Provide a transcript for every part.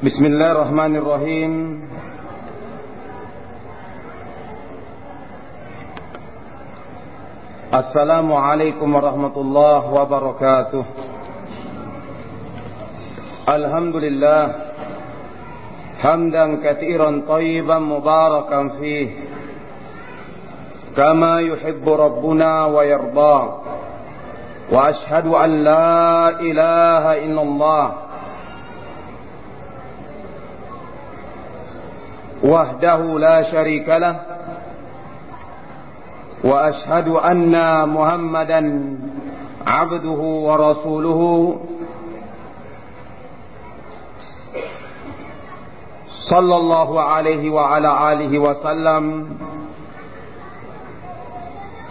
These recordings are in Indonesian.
بسم الله الرحمن الرحيم. السلام عليكم ورحمة الله وبركاته. الحمد لله. حمدا كثيرا طيبا مباركا فيه. كما يحب ربنا ويرضى. وأشهد أن لا إله إلا الله. وحده لا شريك له وأشهد أن محمدا عبده ورسوله. صلى الله عليه وعلى آله وسلم.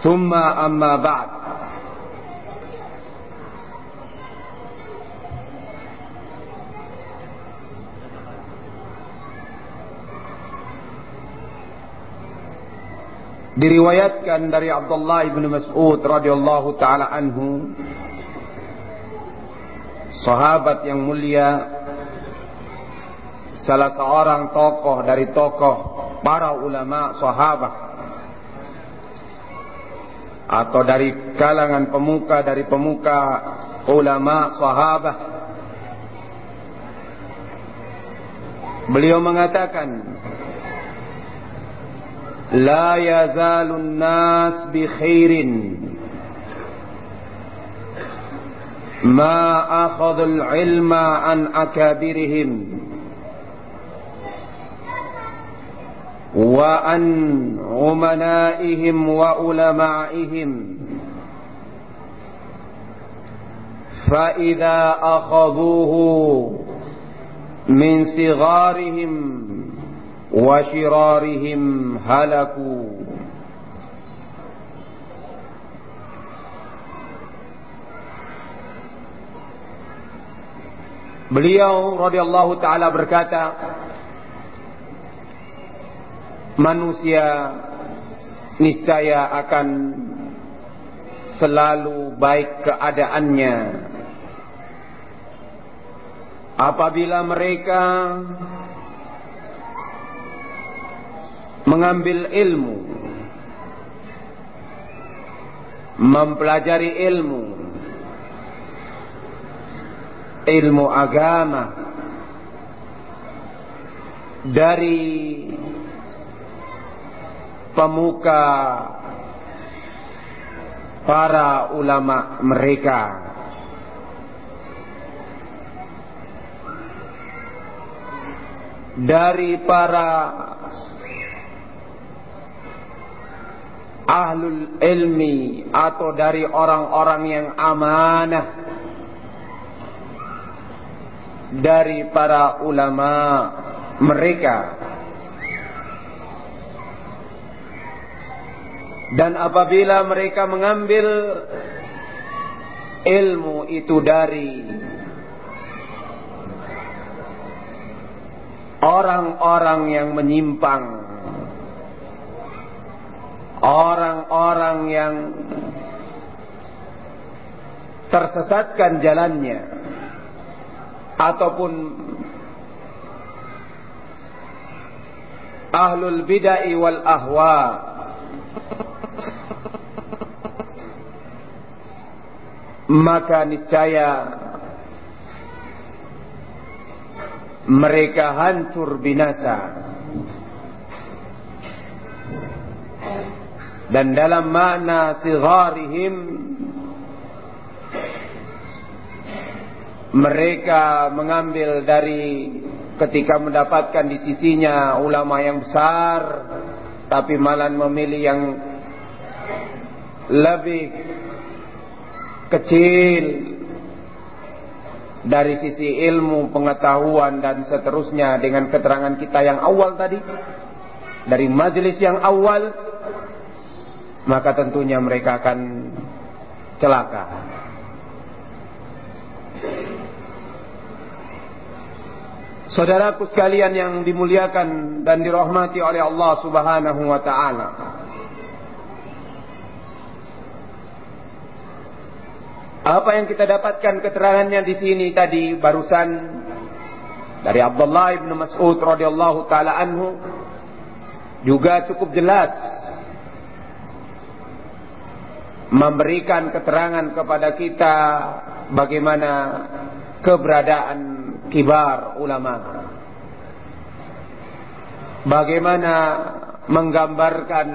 ثم أما بعد. Diriwayatkan dari Abdullah ibn Mas'ud radhiyallahu taala anhu. Sahabat yang mulia salah seorang tokoh dari tokoh para ulama sahabat atau dari kalangan pemuka dari pemuka ulama sahabat beliau mengatakan لا يزال الناس بخير. ما أخذ العلم عن أكابرهم وعن عمنائهم وعلمائهم. فإذا أخذوه من صغارهم وشرارهم هلكوا Beliau radhiyallahu taala berkata manusia niscaya akan selalu baik keadaannya apabila mereka mengambil ilmu mempelajari ilmu ilmu agama dari pemuka para ulama mereka. Dari para ahlul ilmi atau dari orang-orang yang amanah dari para ulama mereka. Dan apabila mereka mengambil ilmu itu dari orang-orang yang menyimpang orang-orang yang tersesatkan jalannya ataupun ahlul bid'ah wal ahwa maka niscaya mereka hancur binasa dan dalam makna sigharihim mereka mengambil dari ketika mendapatkan di sisinya ulama yang besar tapi malah memilih yang lebih kecil dari sisi ilmu, pengetahuan dan seterusnya dengan keterangan kita yang awal tadi dari majelis yang awal maka tentunya mereka akan celaka. Saudaraku sekalian yang dimuliakan dan dirahmati oleh Allah Subhanahu wa taala. Apa yang kita dapatkan keterangannya di sini tadi barusan dari Abdullah bin Mas'ud radhiyallahu taala anhu juga cukup jelas memberikan keterangan kepada kita bagaimana keberadaan kibar ulama. Bagaimana menggambarkan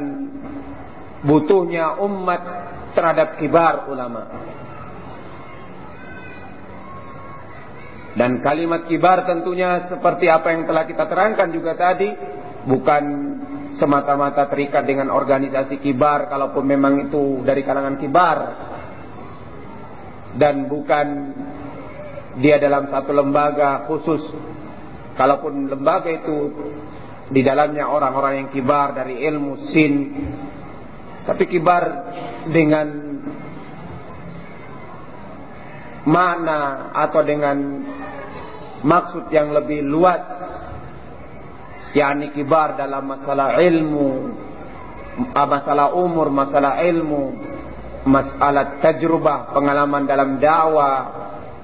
butuhnya umat terhadap kibar ulama. Dan kalimat kibar tentunya seperti apa yang telah kita terangkan juga tadi bukan semata-mata terikat dengan organisasi kibar kalaupun memang itu dari kalangan kibar. Dan bukan dia dalam satu lembaga khusus. Kalaupun lembaga itu di dalamnya orang-orang yang kibar dari ilmu sin. Tapi kibar dengan makna atau dengan maksud yang lebih luas yakni kibar dalam masalah ilmu masalah umur masalah ilmu masalah tajrubah pengalaman dalam dakwah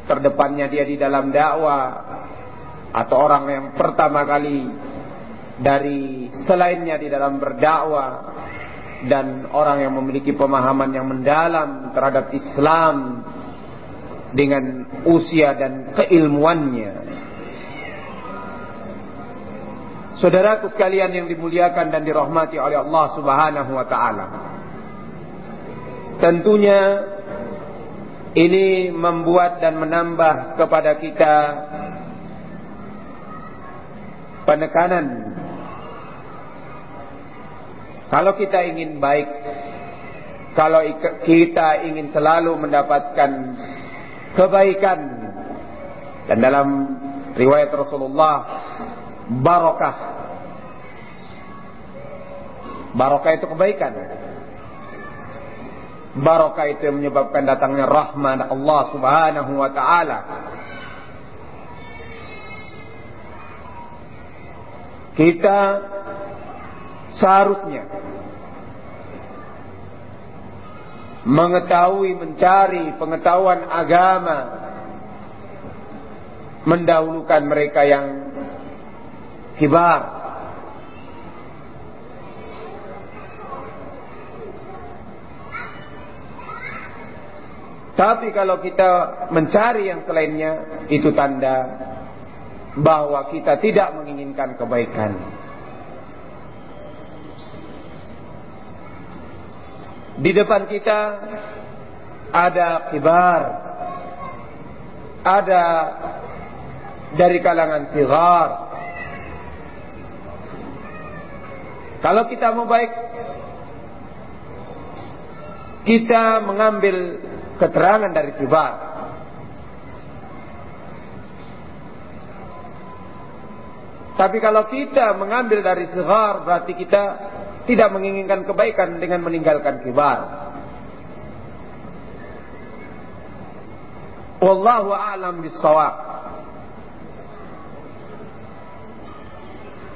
terdepannya dia di dalam dakwah atau orang yang pertama kali dari selainnya di dalam berdakwah dan orang yang memiliki pemahaman yang mendalam terhadap Islam dengan usia dan keilmuannya. Saudaraku sekalian yang dimuliakan dan dirahmati oleh Allah Subhanahu wa taala. Tentunya ini membuat dan menambah kepada kita penekanan kalau kita ingin baik kalau kita ingin selalu mendapatkan kebaikan dan dalam riwayat Rasulullah barokah. Barokah itu kebaikan. Barokah itu yang menyebabkan datangnya rahmat Allah Subhanahu wa taala. Kita seharusnya mengetahui mencari pengetahuan agama mendahulukan mereka yang kibar Tapi kalau kita mencari yang selainnya itu tanda bahwa kita tidak menginginkan kebaikan. Di depan kita ada kibar. Ada dari kalangan sigar. Kalau kita mau baik, kita mengambil keterangan dari kibar. Tapi kalau kita mengambil dari sigar, berarti kita tidak menginginkan kebaikan dengan meninggalkan kibar. Wallahu a'lam bissawab.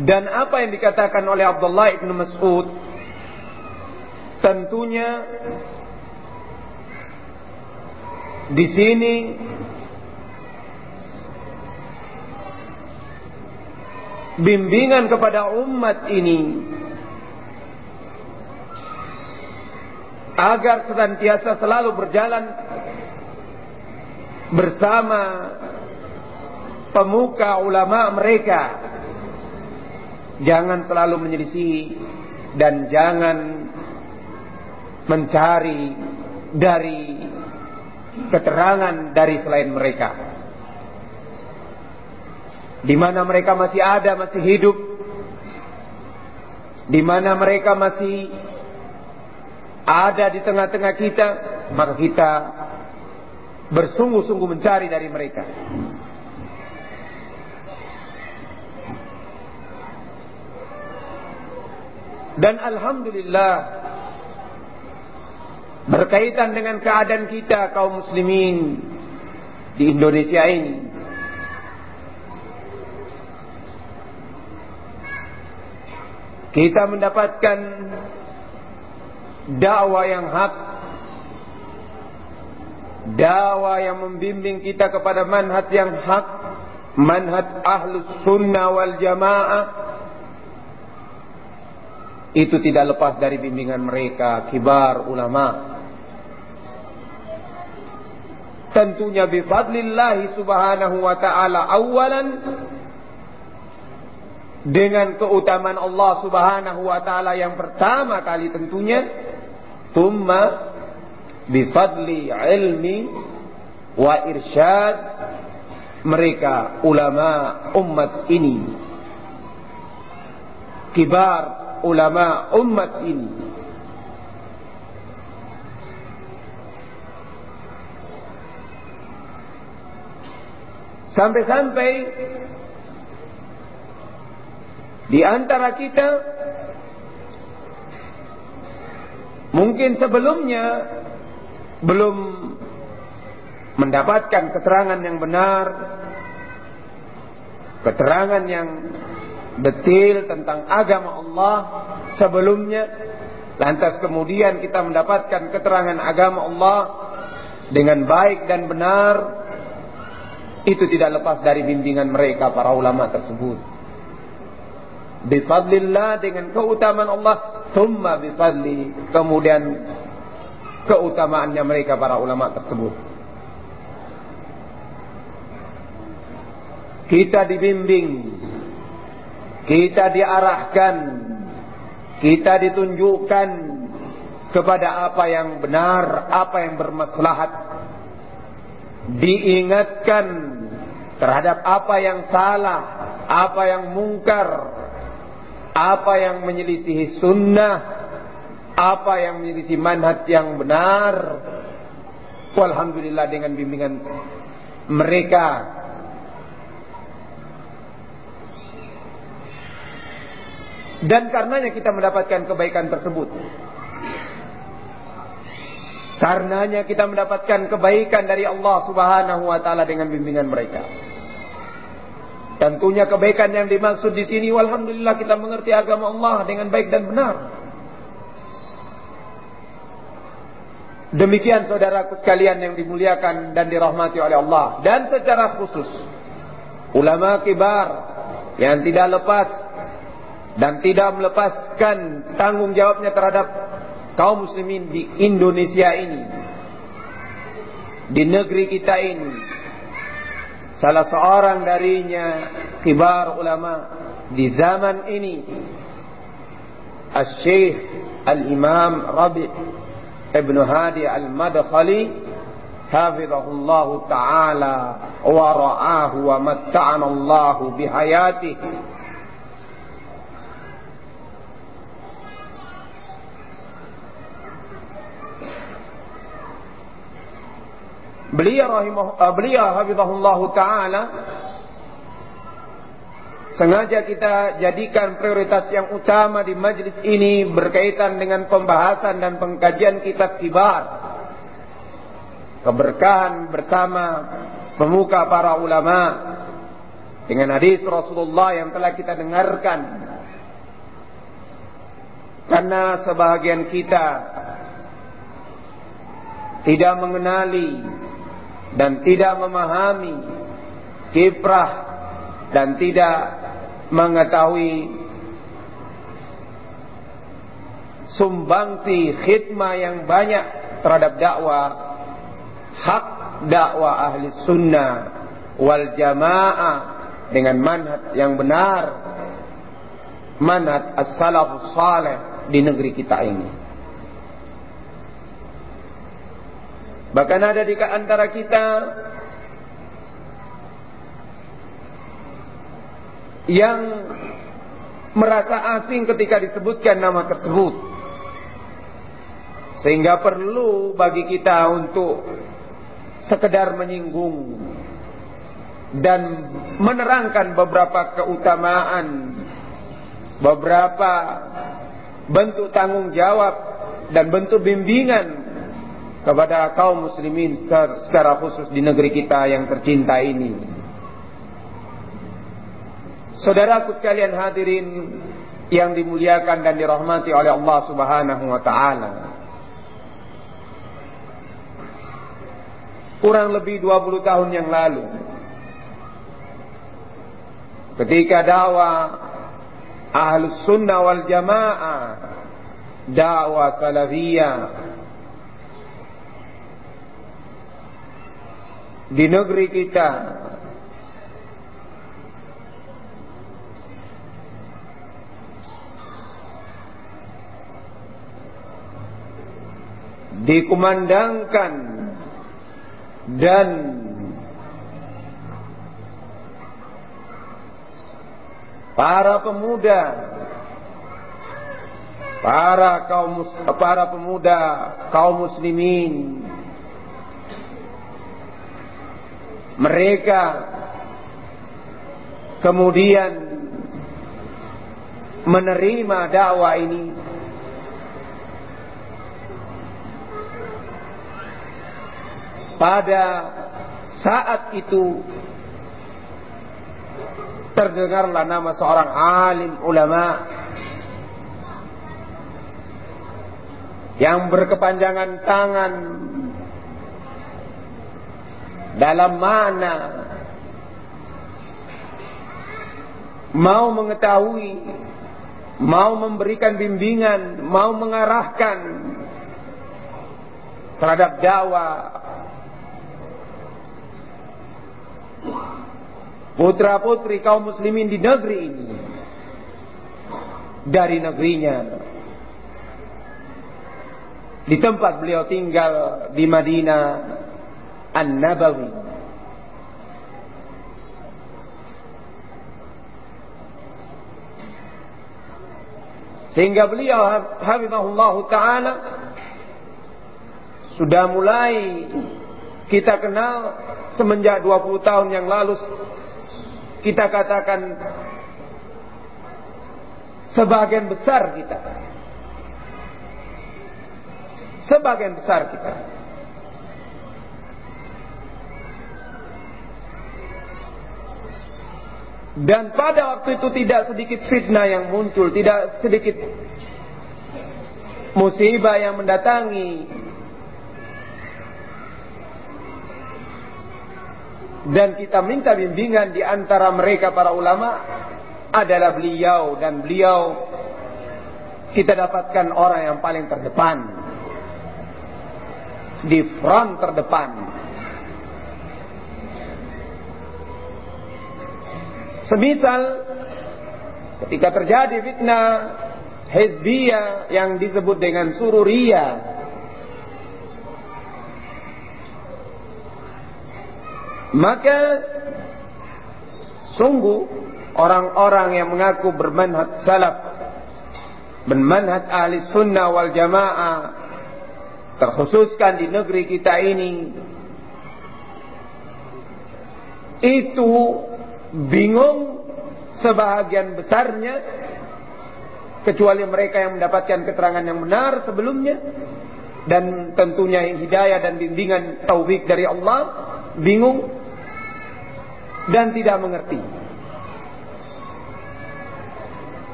Dan apa yang dikatakan oleh Abdullah ibn Mas'ud? Tentunya di sini bimbingan kepada umat ini agar senantiasa selalu berjalan bersama pemuka ulama mereka jangan selalu menyelisih dan jangan mencari dari keterangan dari selain mereka di mana mereka masih ada masih hidup di mana mereka masih ada di tengah-tengah kita, maka kita bersungguh-sungguh mencari dari mereka. Dan Alhamdulillah berkaitan dengan keadaan kita kaum muslimin di Indonesia ini kita mendapatkan dakwah yang hak dakwah yang membimbing kita kepada manhaj yang hak manhaj ahlus sunnah wal jamaah itu tidak lepas dari bimbingan mereka kibar ulama. Tentunya bifadlillah subhanahu wa ta'ala awalan dengan keutamaan Allah subhanahu wa ta'ala yang pertama kali tentunya. Thumma bifadli ilmi wa irsyad mereka ulama umat ini. Kibar ulama umat ini. Sampai-sampai di antara kita mungkin sebelumnya belum mendapatkan keterangan yang benar, keterangan yang detil tentang agama Allah sebelumnya, lantas kemudian kita mendapatkan keterangan agama Allah dengan baik dan benar, itu tidak lepas dari bimbingan mereka para ulama tersebut. Bifadlillah dengan keutamaan Allah. Thumma bifadli kemudian keutamaannya mereka para ulama tersebut. Kita dibimbing kita diarahkan kita ditunjukkan kepada apa yang benar apa yang bermaslahat diingatkan terhadap apa yang salah apa yang mungkar apa yang menyelisihi sunnah, apa yang menyelisihi manhaj yang benar. Walhamdulillah dengan bimbingan mereka dan karenanya kita mendapatkan kebaikan tersebut. Karenanya kita mendapatkan kebaikan dari Allah Subhanahu wa taala dengan bimbingan mereka. Tentunya kebaikan yang dimaksud di sini, walhamdulillah kita mengerti agama Allah dengan baik dan benar. Demikian saudaraku sekalian yang dimuliakan dan dirahmati oleh Allah. Dan secara khusus, ulama kibar yang tidak lepas dan tidak melepaskan tanggung jawabnya terhadap kaum muslimin di Indonesia ini. Di negeri kita ini. Salah seorang darinya kibar ulama di zaman ini. Al-Syekh Al-Imam Rabi' Ibn Hadi Al-Madkhali Hafizahullah Ta'ala wa ra'ahu wa matta'ana Allah bihayatihi Beliau rahimah uh, beliau hafizahullah taala sengaja kita jadikan prioritas yang utama di majlis ini berkaitan dengan pembahasan dan pengkajian kitab kibar. Keberkahan bersama pemuka para ulama dengan hadis Rasulullah yang telah kita dengarkan. Karena sebahagian kita tidak mengenali dan tidak memahami kiprah dan tidak mengetahui sumbangsi khidmah yang banyak terhadap dakwah hak dakwah ahli sunnah wal jamaah dengan manhaj yang benar manhaj as-salafus salih di negeri kita ini Bahkan ada di antara kita yang merasa asing ketika disebutkan nama tersebut. Sehingga perlu bagi kita untuk sekedar menyinggung dan menerangkan beberapa keutamaan, beberapa bentuk tanggung jawab dan bentuk bimbingan kepada kaum muslimin secara khusus di negeri kita yang tercinta ini. Saudaraku sekalian hadirin yang dimuliakan dan dirahmati oleh Allah Subhanahu wa taala. Kurang lebih 20 tahun yang lalu ketika dakwah ahlus sunnah wal jamaah dakwah salafiyah di negeri kita. Dikumandangkan dan para pemuda para kaum para pemuda kaum muslimin mereka kemudian menerima dakwah ini. Pada saat itu terdengarlah nama seorang alim ulama yang berkepanjangan tangan dalam mana mau mengetahui mau memberikan bimbingan mau mengarahkan terhadap dakwah putra-putri kaum muslimin di negeri ini dari negerinya. Di tempat beliau tinggal di Madinah An-Nabawi. Sehingga beliau hafizahullah taala sudah mulai kita kenal semenjak 20 tahun yang lalu. Kita katakan sebagian besar kita. Sebagian besar kita dan pada waktu itu tidak sedikit fitnah yang muncul tidak sedikit musibah yang mendatangi. Dan kita minta bimbingan di antara mereka para ulama adalah beliau dan beliau kita dapatkan orang yang paling terdepan. Di front terdepan semisal ketika terjadi fitnah hizbiyah yang disebut dengan sururiyah. Maka sungguh orang-orang yang mengaku bermanhaj salaf bermanhaj ahli sunnah wal jamaah terkhususkan di negeri kita ini itu bingung sebahagian besarnya kecuali mereka yang mendapatkan keterangan yang benar sebelumnya dan tentunya hidayah dan bimbingan taufik dari Allah bingung dan tidak mengerti.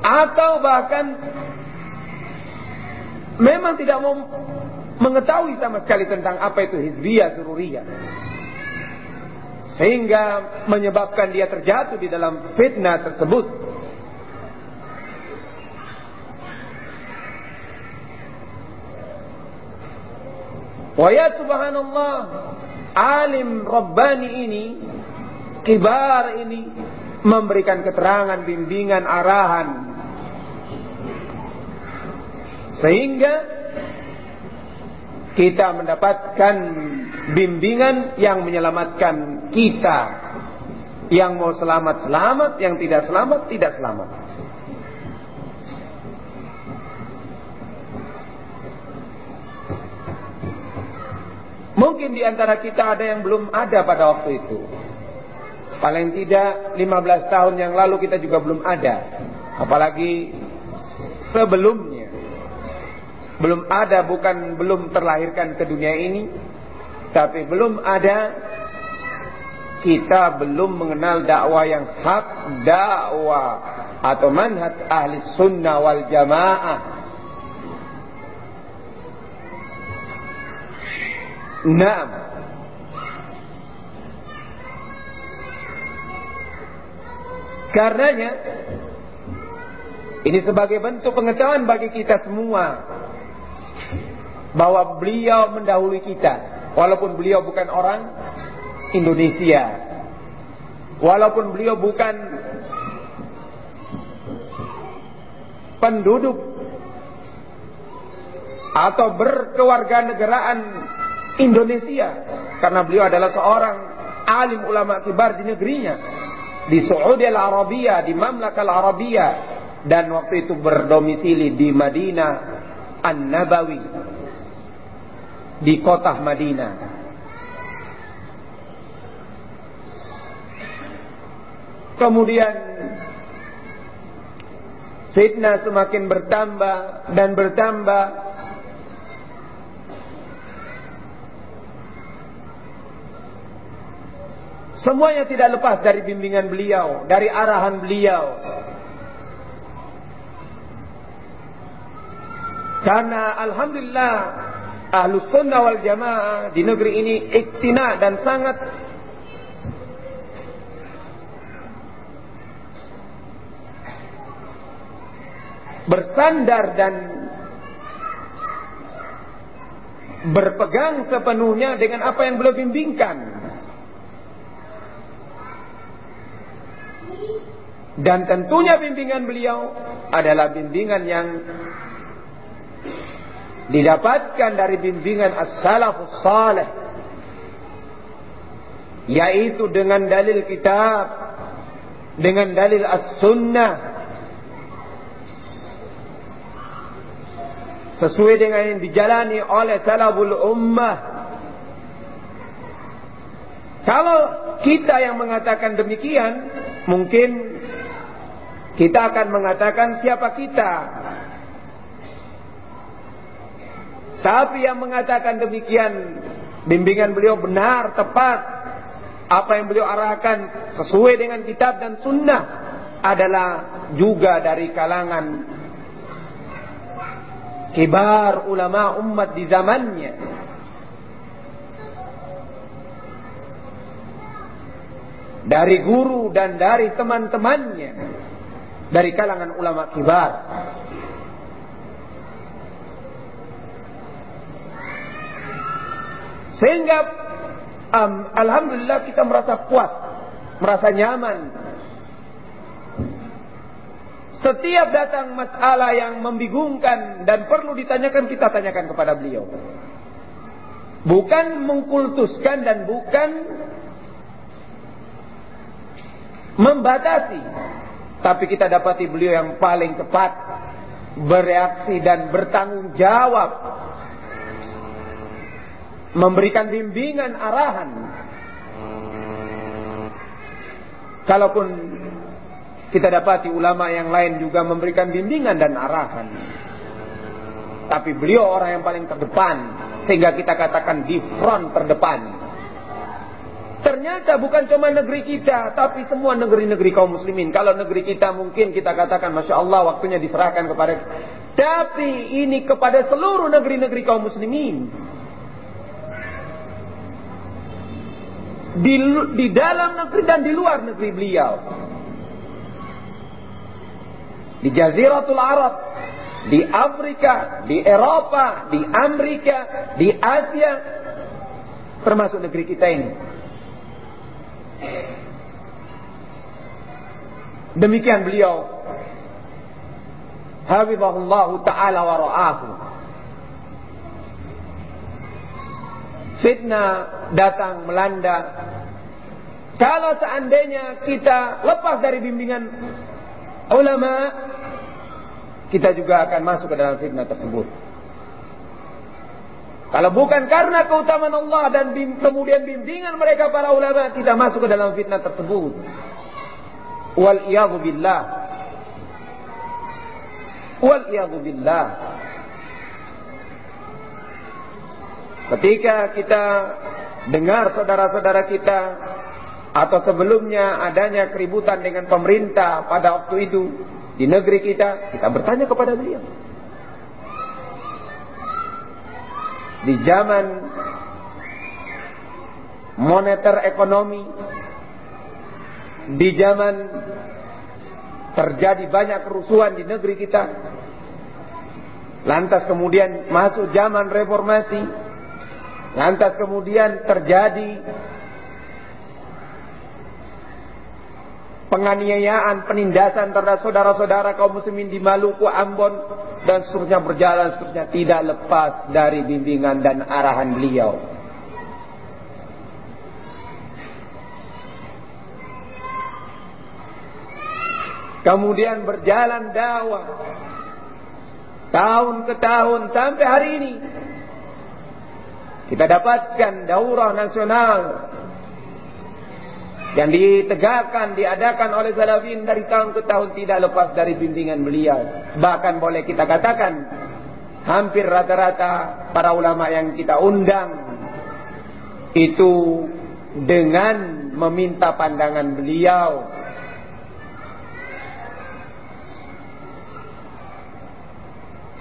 Atau bahkan memang tidak mau mengetahui sama sekali tentang apa itu hizbiyah sururiyah. Sehingga menyebabkan dia terjatuh di dalam fitnah tersebut. Wa ya subhanallah alim Rabbani ini, kibar ini, memberikan keterangan, bimbingan, arahan. Sehingga kita mendapatkan bimbingan yang menyelamatkan kita. Yang mau selamat, selamat. Yang tidak selamat, tidak selamat. Mungkin di antara kita ada yang belum ada pada waktu itu. Paling tidak 15 tahun yang lalu kita juga belum ada. Apalagi sebelumnya. Belum ada bukan belum terlahirkan ke dunia ini. Tapi belum ada kita belum mengenal dakwah yang hak dakwah atau manhaj ahli sunnah wal jamaah Naam. Karenanya ini sebagai bentuk pengetahuan bagi kita semua bahwa beliau mendahului kita. Walaupun beliau bukan orang Indonesia. Walaupun beliau bukan penduduk atau berkewarganegaraan Indonesia. Karena beliau adalah seorang alim ulama kibar di negerinya. Di Saudi Al-Arabia di Mamlaka Al-Arabia dan waktu itu berdomisili di Madinah An-Nabawi. Di kota Madinah. Kemudian fitnah semakin bertambah dan bertambah. Semuanya tidak lepas dari bimbingan beliau, dari arahan beliau. Karena Alhamdulillah Ahlus Sunnah wal Jamaah di negeri ini iktina dan sangat bersandar dan berpegang sepenuhnya dengan apa yang beliau bimbingkan. Dan tentunya bimbingan beliau adalah bimbingan yang didapatkan dari bimbingan as-salafus salih yaitu dengan dalil kitab dengan dalil as-sunnah sesuai dengan yang dijalani oleh salaful ummah kalau kita yang mengatakan demikian mungkin kita akan mengatakan siapa kita. Tapi yang mengatakan demikian, bimbingan beliau benar, tepat. Apa yang beliau arahkan sesuai dengan kitab dan sunnah adalah juga dari kalangan kibar ulama umat di zamannya. Dari guru dan dari teman-temannya dari kalangan ulama kibar. Sehingga um, alhamdulillah kita merasa puas, merasa nyaman. Setiap datang masalah yang membingungkan dan perlu ditanyakan kita tanyakan kepada beliau. Bukan mengkultuskan dan bukan membatasi tapi kita dapati beliau yang paling cepat bereaksi dan bertanggung jawab. Memberikan bimbingan arahan. Kalaupun kita dapati ulama yang lain juga memberikan bimbingan dan arahan. Tapi beliau orang yang paling terdepan. Sehingga kita katakan di front terdepan. Ternyata bukan cuma negeri kita, tapi semua negeri-negeri kaum muslimin. Kalau negeri kita mungkin kita katakan, Masya Allah waktunya diserahkan kepada Tapi ini kepada seluruh negeri-negeri kaum muslimin. Di, di dalam negeri dan di luar negeri beliau. Di Jaziratul Arab, di Afrika, di Eropa, di Amerika, di Asia, termasuk negeri kita ini. Demikian beliau. Habibahullah ta'ala wa ra'ahu. Fitnah datang melanda. Kalau seandainya kita lepas dari bimbingan ulama, kita juga akan masuk ke dalam fitnah tersebut. Kalau bukan karena keutamaan Allah dan bim, kemudian bimbingan mereka para ulama, kita masuk ke dalam fitnah tersebut. Wal billah. Wal billah. Ketika kita dengar saudara-saudara kita atau sebelumnya adanya keributan dengan pemerintah pada waktu itu di negeri kita, kita bertanya kepada beliau. di zaman moneter ekonomi, di zaman terjadi banyak kerusuhan di negeri kita. Lantas kemudian masuk zaman reformasi. Lantas kemudian terjadi penganiayaan, penindasan terhadap saudara-saudara kaum muslimin di Maluku, Ambon dan seterusnya berjalan seterusnya tidak lepas dari bimbingan dan arahan beliau. Kemudian berjalan dakwah tahun ke tahun sampai hari ini kita dapatkan daurah nasional yang ditegakkan, diadakan oleh salafin dari tahun ke tahun tidak lepas dari bimbingan beliau. Bahkan boleh kita katakan, hampir rata-rata para ulama yang kita undang itu dengan meminta pandangan beliau.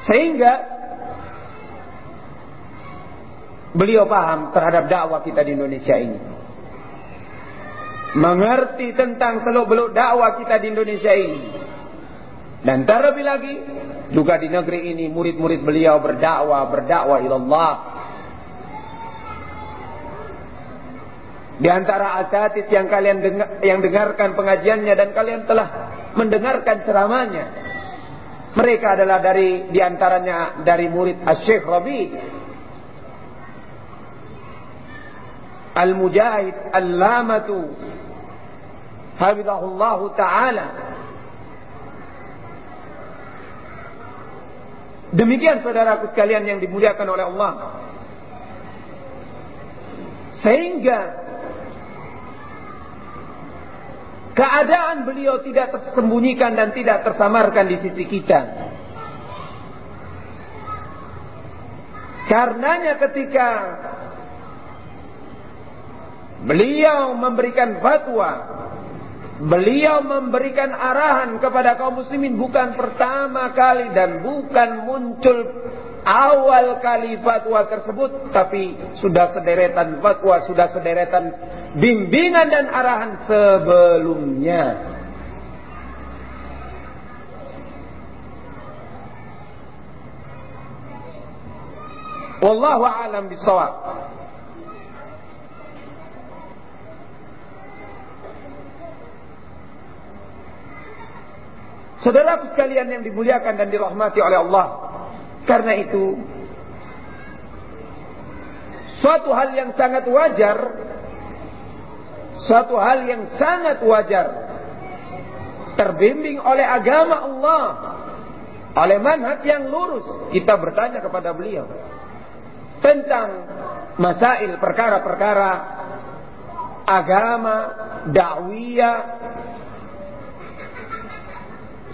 Sehingga beliau paham terhadap dakwah kita di Indonesia ini mengerti tentang seluk-beluk dakwah kita di Indonesia ini. Dan terlebih lagi juga di negeri ini murid-murid beliau berdakwah, berdakwah ilallah. Di antara asatid yang kalian dengar, yang dengarkan pengajiannya dan kalian telah mendengarkan ceramahnya. Mereka adalah dari di antaranya dari murid Asy-Syaikh Rabi Al-Mujahid Al-Lamatu Hafizahullah Ta'ala. Demikian saudaraku sekalian yang dimuliakan oleh Allah. Sehingga Keadaan beliau tidak tersembunyikan dan tidak tersamarkan di sisi kita. Karenanya ketika Beliau memberikan fatwa. Beliau memberikan arahan kepada kaum muslimin bukan pertama kali dan bukan muncul awal kali fatwa tersebut tapi sudah sederetan fatwa, sudah sederetan bimbingan dan arahan sebelumnya. Wallahu a'lam bishawab. Saudara sekalian yang dimuliakan dan dirahmati oleh Allah. Karena itu suatu hal yang sangat wajar suatu hal yang sangat wajar terbimbing oleh agama Allah oleh manhaj yang lurus kita bertanya kepada beliau tentang masail perkara-perkara agama dakwiyah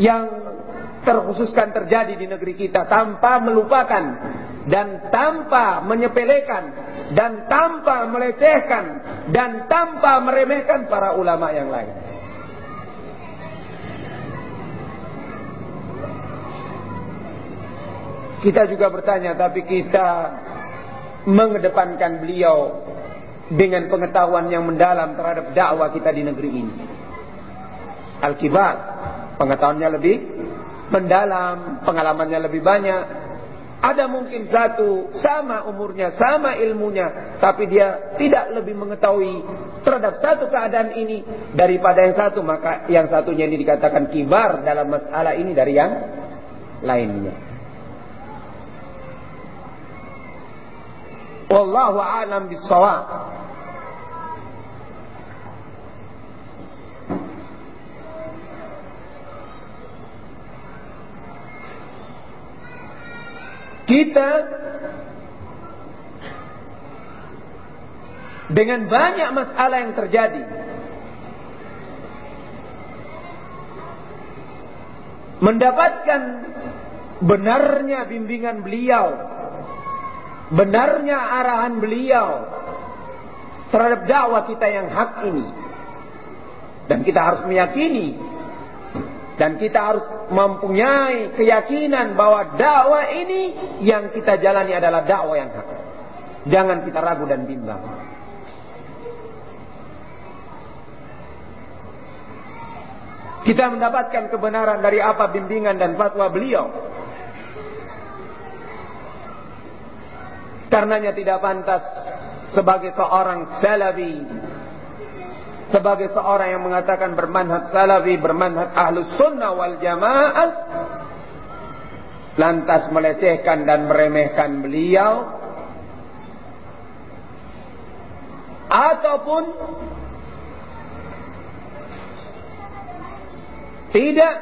yang terkhususkan terjadi di negeri kita tanpa melupakan dan tanpa menyepelekan dan tanpa melecehkan dan tanpa meremehkan para ulama yang lain. Kita juga bertanya tapi kita mengedepankan beliau dengan pengetahuan yang mendalam terhadap dakwah kita di negeri ini. Al-Kibar pengetahuannya lebih mendalam, pengalamannya lebih banyak. Ada mungkin satu sama umurnya, sama ilmunya, tapi dia tidak lebih mengetahui terhadap satu keadaan ini daripada yang satu, maka yang satunya ini dikatakan kibar dalam masalah ini dari yang lainnya. Wallahu a'lam bissawab. Kita dengan banyak masalah yang terjadi mendapatkan benarnya bimbingan beliau benarnya arahan beliau terhadap dakwah kita yang hak ini. Dan kita harus meyakini dan kita harus mempunyai keyakinan bahwa dakwah ini yang kita jalani adalah dakwah yang hak. Jangan kita ragu dan bimbang. Kita mendapatkan kebenaran dari apa bimbingan dan fatwa beliau. Karenanya tidak pantas sebagai seorang salafi sebagai seorang yang mengatakan bermanhaj salafi, bermanhaj ahlus sunnah wal jamaah lantas melecehkan dan meremehkan beliau ataupun tidak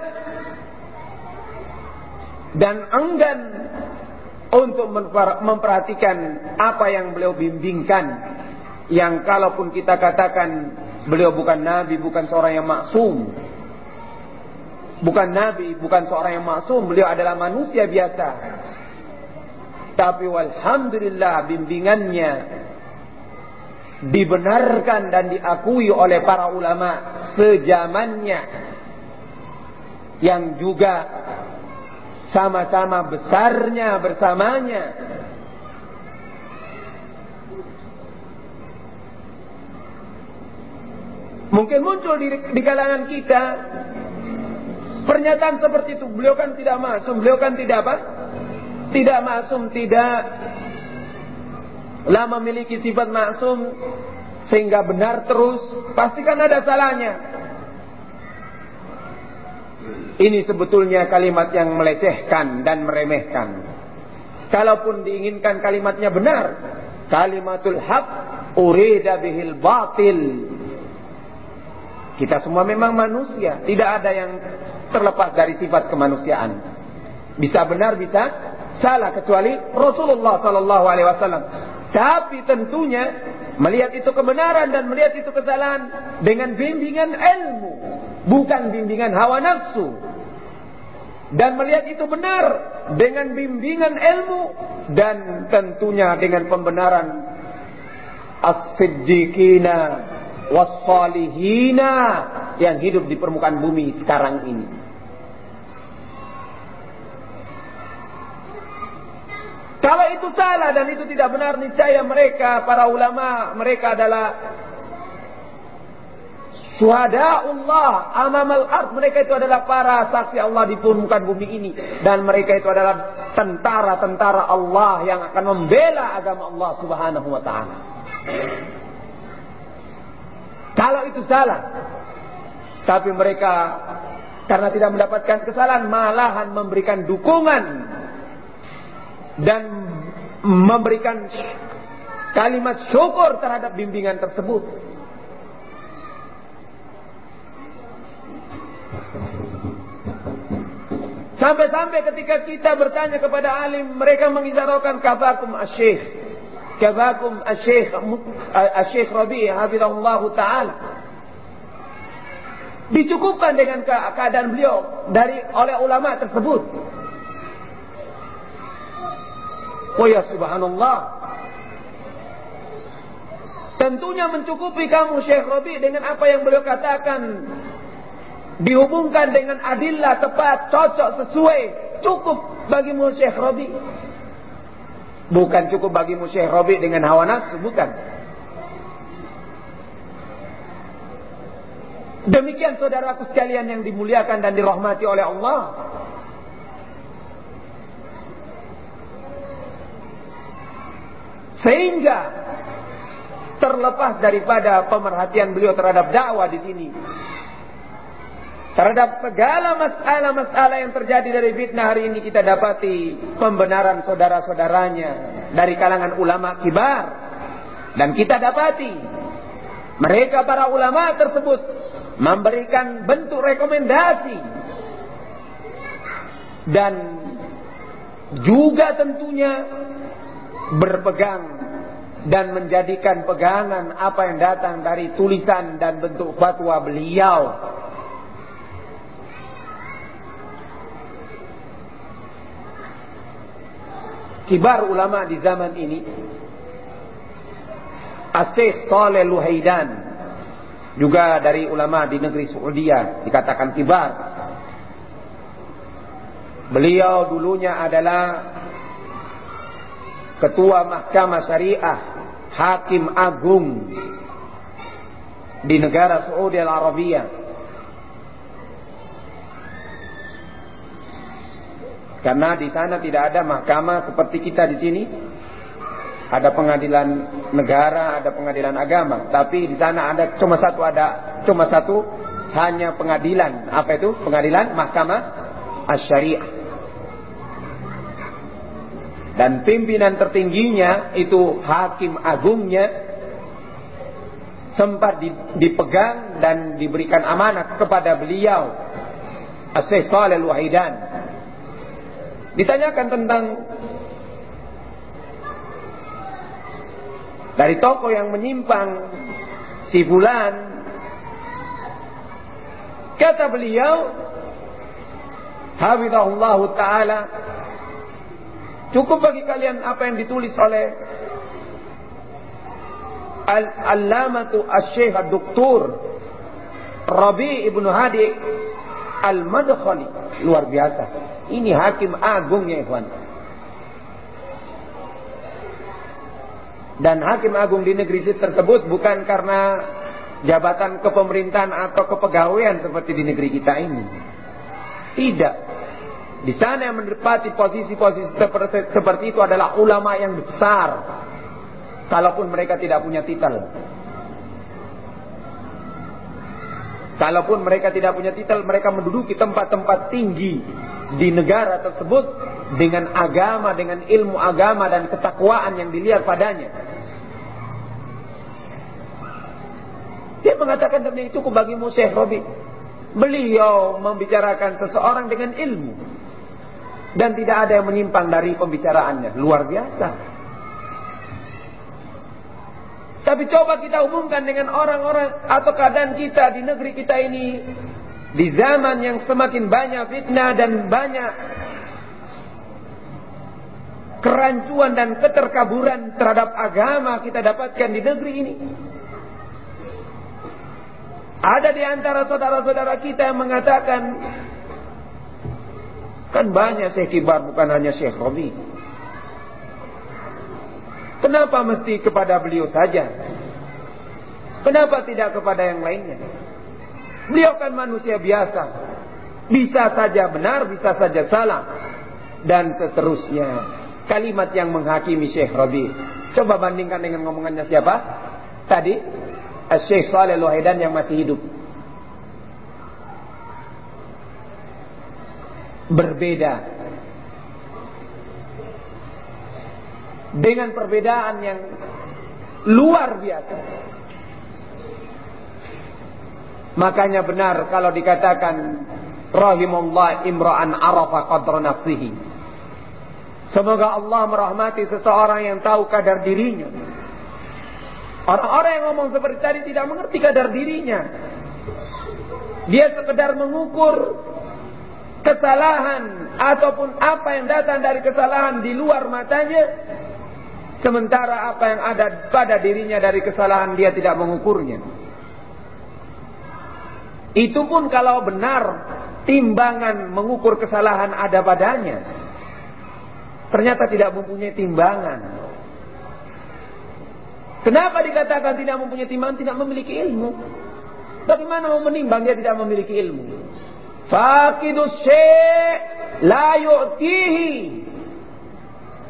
dan enggan untuk memperhatikan apa yang beliau bimbingkan. Yang kalaupun kita katakan beliau bukan nabi bukan seorang yang maksum. Bukan nabi bukan seorang yang maksum. Beliau adalah manusia biasa. Tapi walhamdulillah bimbingannya dibenarkan dan diakui oleh para ulama sejamannya. Yang juga sama-sama besarnya bersamanya. Mungkin muncul di, di kalangan kita pernyataan seperti itu. Beliau kan tidak masum, beliau kan tidak apa? Tidak masum, tidak lah memiliki sifat maksum sehingga benar terus. Pastikan ada salahnya. Ini sebetulnya kalimat yang melecehkan dan meremehkan. Kalaupun diinginkan kalimatnya benar, kalimatul haq urida bihil batil. Kita semua memang manusia, tidak ada yang terlepas dari sifat kemanusiaan. Bisa benar, bisa salah kecuali Rasulullah sallallahu alaihi wasallam. Tapi tentunya melihat itu kebenaran dan melihat itu kesalahan dengan bimbingan ilmu bukan bimbingan hawa nafsu. Dan melihat itu benar dengan bimbingan ilmu dan tentunya dengan pembenaran as-siddiqina was-salihina yang hidup di permukaan bumi sekarang ini. Kalau itu salah dan itu tidak benar niscaya mereka para ulama mereka adalah Suhada Allah amamal ard mereka itu adalah para saksi Allah di permukaan bumi ini dan mereka itu adalah tentara-tentara Allah yang akan membela agama Allah Subhanahu wa taala. Kalau itu salah tapi mereka karena tidak mendapatkan kesalahan malahan memberikan dukungan dan memberikan kalimat syukur terhadap bimbingan tersebut. Sampai-sampai ketika kita bertanya kepada alim, mereka mengisyaratkan kabakum asyikh. Kabakum asyikh asyikh Rabi' hafizahullah taala. Dicukupkan dengan keadaan beliau dari oleh ulama tersebut. Oh ya subhanallah. Tentunya mencukupi kamu Syekh Rabi dengan apa yang beliau katakan dihubungkan dengan adillah tepat, cocok, sesuai, cukup bagi Syekh Robi. Bukan cukup bagi Syekh Robi dengan hawa nafsu, bukan. Demikian saudaraku sekalian yang dimuliakan dan dirahmati oleh Allah. Sehingga terlepas daripada pemerhatian beliau terhadap dakwah di sini, Terhadap segala masalah-masalah yang terjadi dari fitnah hari ini kita dapati pembenaran saudara-saudaranya dari kalangan ulama kibar. Dan kita dapati mereka para ulama tersebut memberikan bentuk rekomendasi dan juga tentunya berpegang dan menjadikan pegangan apa yang datang dari tulisan dan bentuk fatwa beliau kibar ulama di zaman ini. Asyik Saleh Luhaidan juga dari ulama di negeri Saudi dikatakan kibar. Beliau dulunya adalah ketua mahkamah syariah hakim agung di negara Saudi Arabia Karena di sana tidak ada mahkamah seperti kita di sini. Ada pengadilan negara, ada pengadilan agama. Tapi di sana ada cuma satu ada cuma satu hanya pengadilan. Apa itu? Pengadilan mahkamah asyariah. Dan pimpinan tertingginya itu hakim agungnya sempat dipegang dan diberikan amanah kepada beliau Asyik Salih Al-Wahidan ditanyakan tentang dari toko yang menyimpang si bulan kata beliau Hafizahullah Ta'ala. Cukup bagi kalian apa yang ditulis oleh Al-Allamatu Al-Syekh Al-Doktor Rabi Ibnu Hadi Al-Madkhali. Luar biasa. Ini hakim agungnya ikhwan. Dan hakim agung di negeri tersebut bukan karena jabatan kepemerintahan atau kepegawaian seperti di negeri kita ini. Tidak. Di sana yang menepati posisi-posisi seperti, seperti itu adalah ulama yang besar. Kalaupun mereka tidak punya titel. Kalaupun mereka tidak punya titel, mereka menduduki tempat-tempat tinggi di negara tersebut dengan agama, dengan ilmu agama dan ketakwaan yang dilihat padanya. Dia mengatakan demi itu bagi Syekh Robi. Beliau membicarakan seseorang dengan ilmu. Dan tidak ada yang menyimpang dari pembicaraannya. Luar biasa. Tapi coba kita hubungkan dengan orang-orang atau keadaan kita di negeri kita ini. Di zaman yang semakin banyak fitnah dan banyak kerancuan dan keterkaburan terhadap agama kita dapatkan di negeri ini. Ada di antara saudara-saudara kita yang mengatakan, kan banyak Syekh Kibar bukan hanya Syekh Robi. Kenapa mesti kepada beliau saja? Kenapa tidak kepada yang lainnya? Beliau kan manusia biasa. Bisa saja benar, bisa saja salah. Dan seterusnya. Kalimat yang menghakimi Syekh Rabi. Coba bandingkan dengan ngomongannya siapa? Tadi. Syekh Saleh Luhaidan yang masih hidup. Berbeda dengan perbedaan yang luar biasa. Makanya benar kalau dikatakan rahimullah imra'an arafa qadra nafsihi. Semoga Allah merahmati seseorang yang tahu kadar dirinya. Orang-orang yang ngomong seperti tadi tidak mengerti kadar dirinya. Dia sekedar mengukur kesalahan ataupun apa yang datang dari kesalahan di luar matanya Sementara apa yang ada pada dirinya dari kesalahan dia tidak mengukurnya. Itu pun kalau benar timbangan mengukur kesalahan ada padanya. Ternyata tidak mempunyai timbangan. Kenapa dikatakan tidak mempunyai timbangan? Tidak memiliki ilmu. Bagaimana mau menimbang dia tidak memiliki ilmu? Fakidus syai' la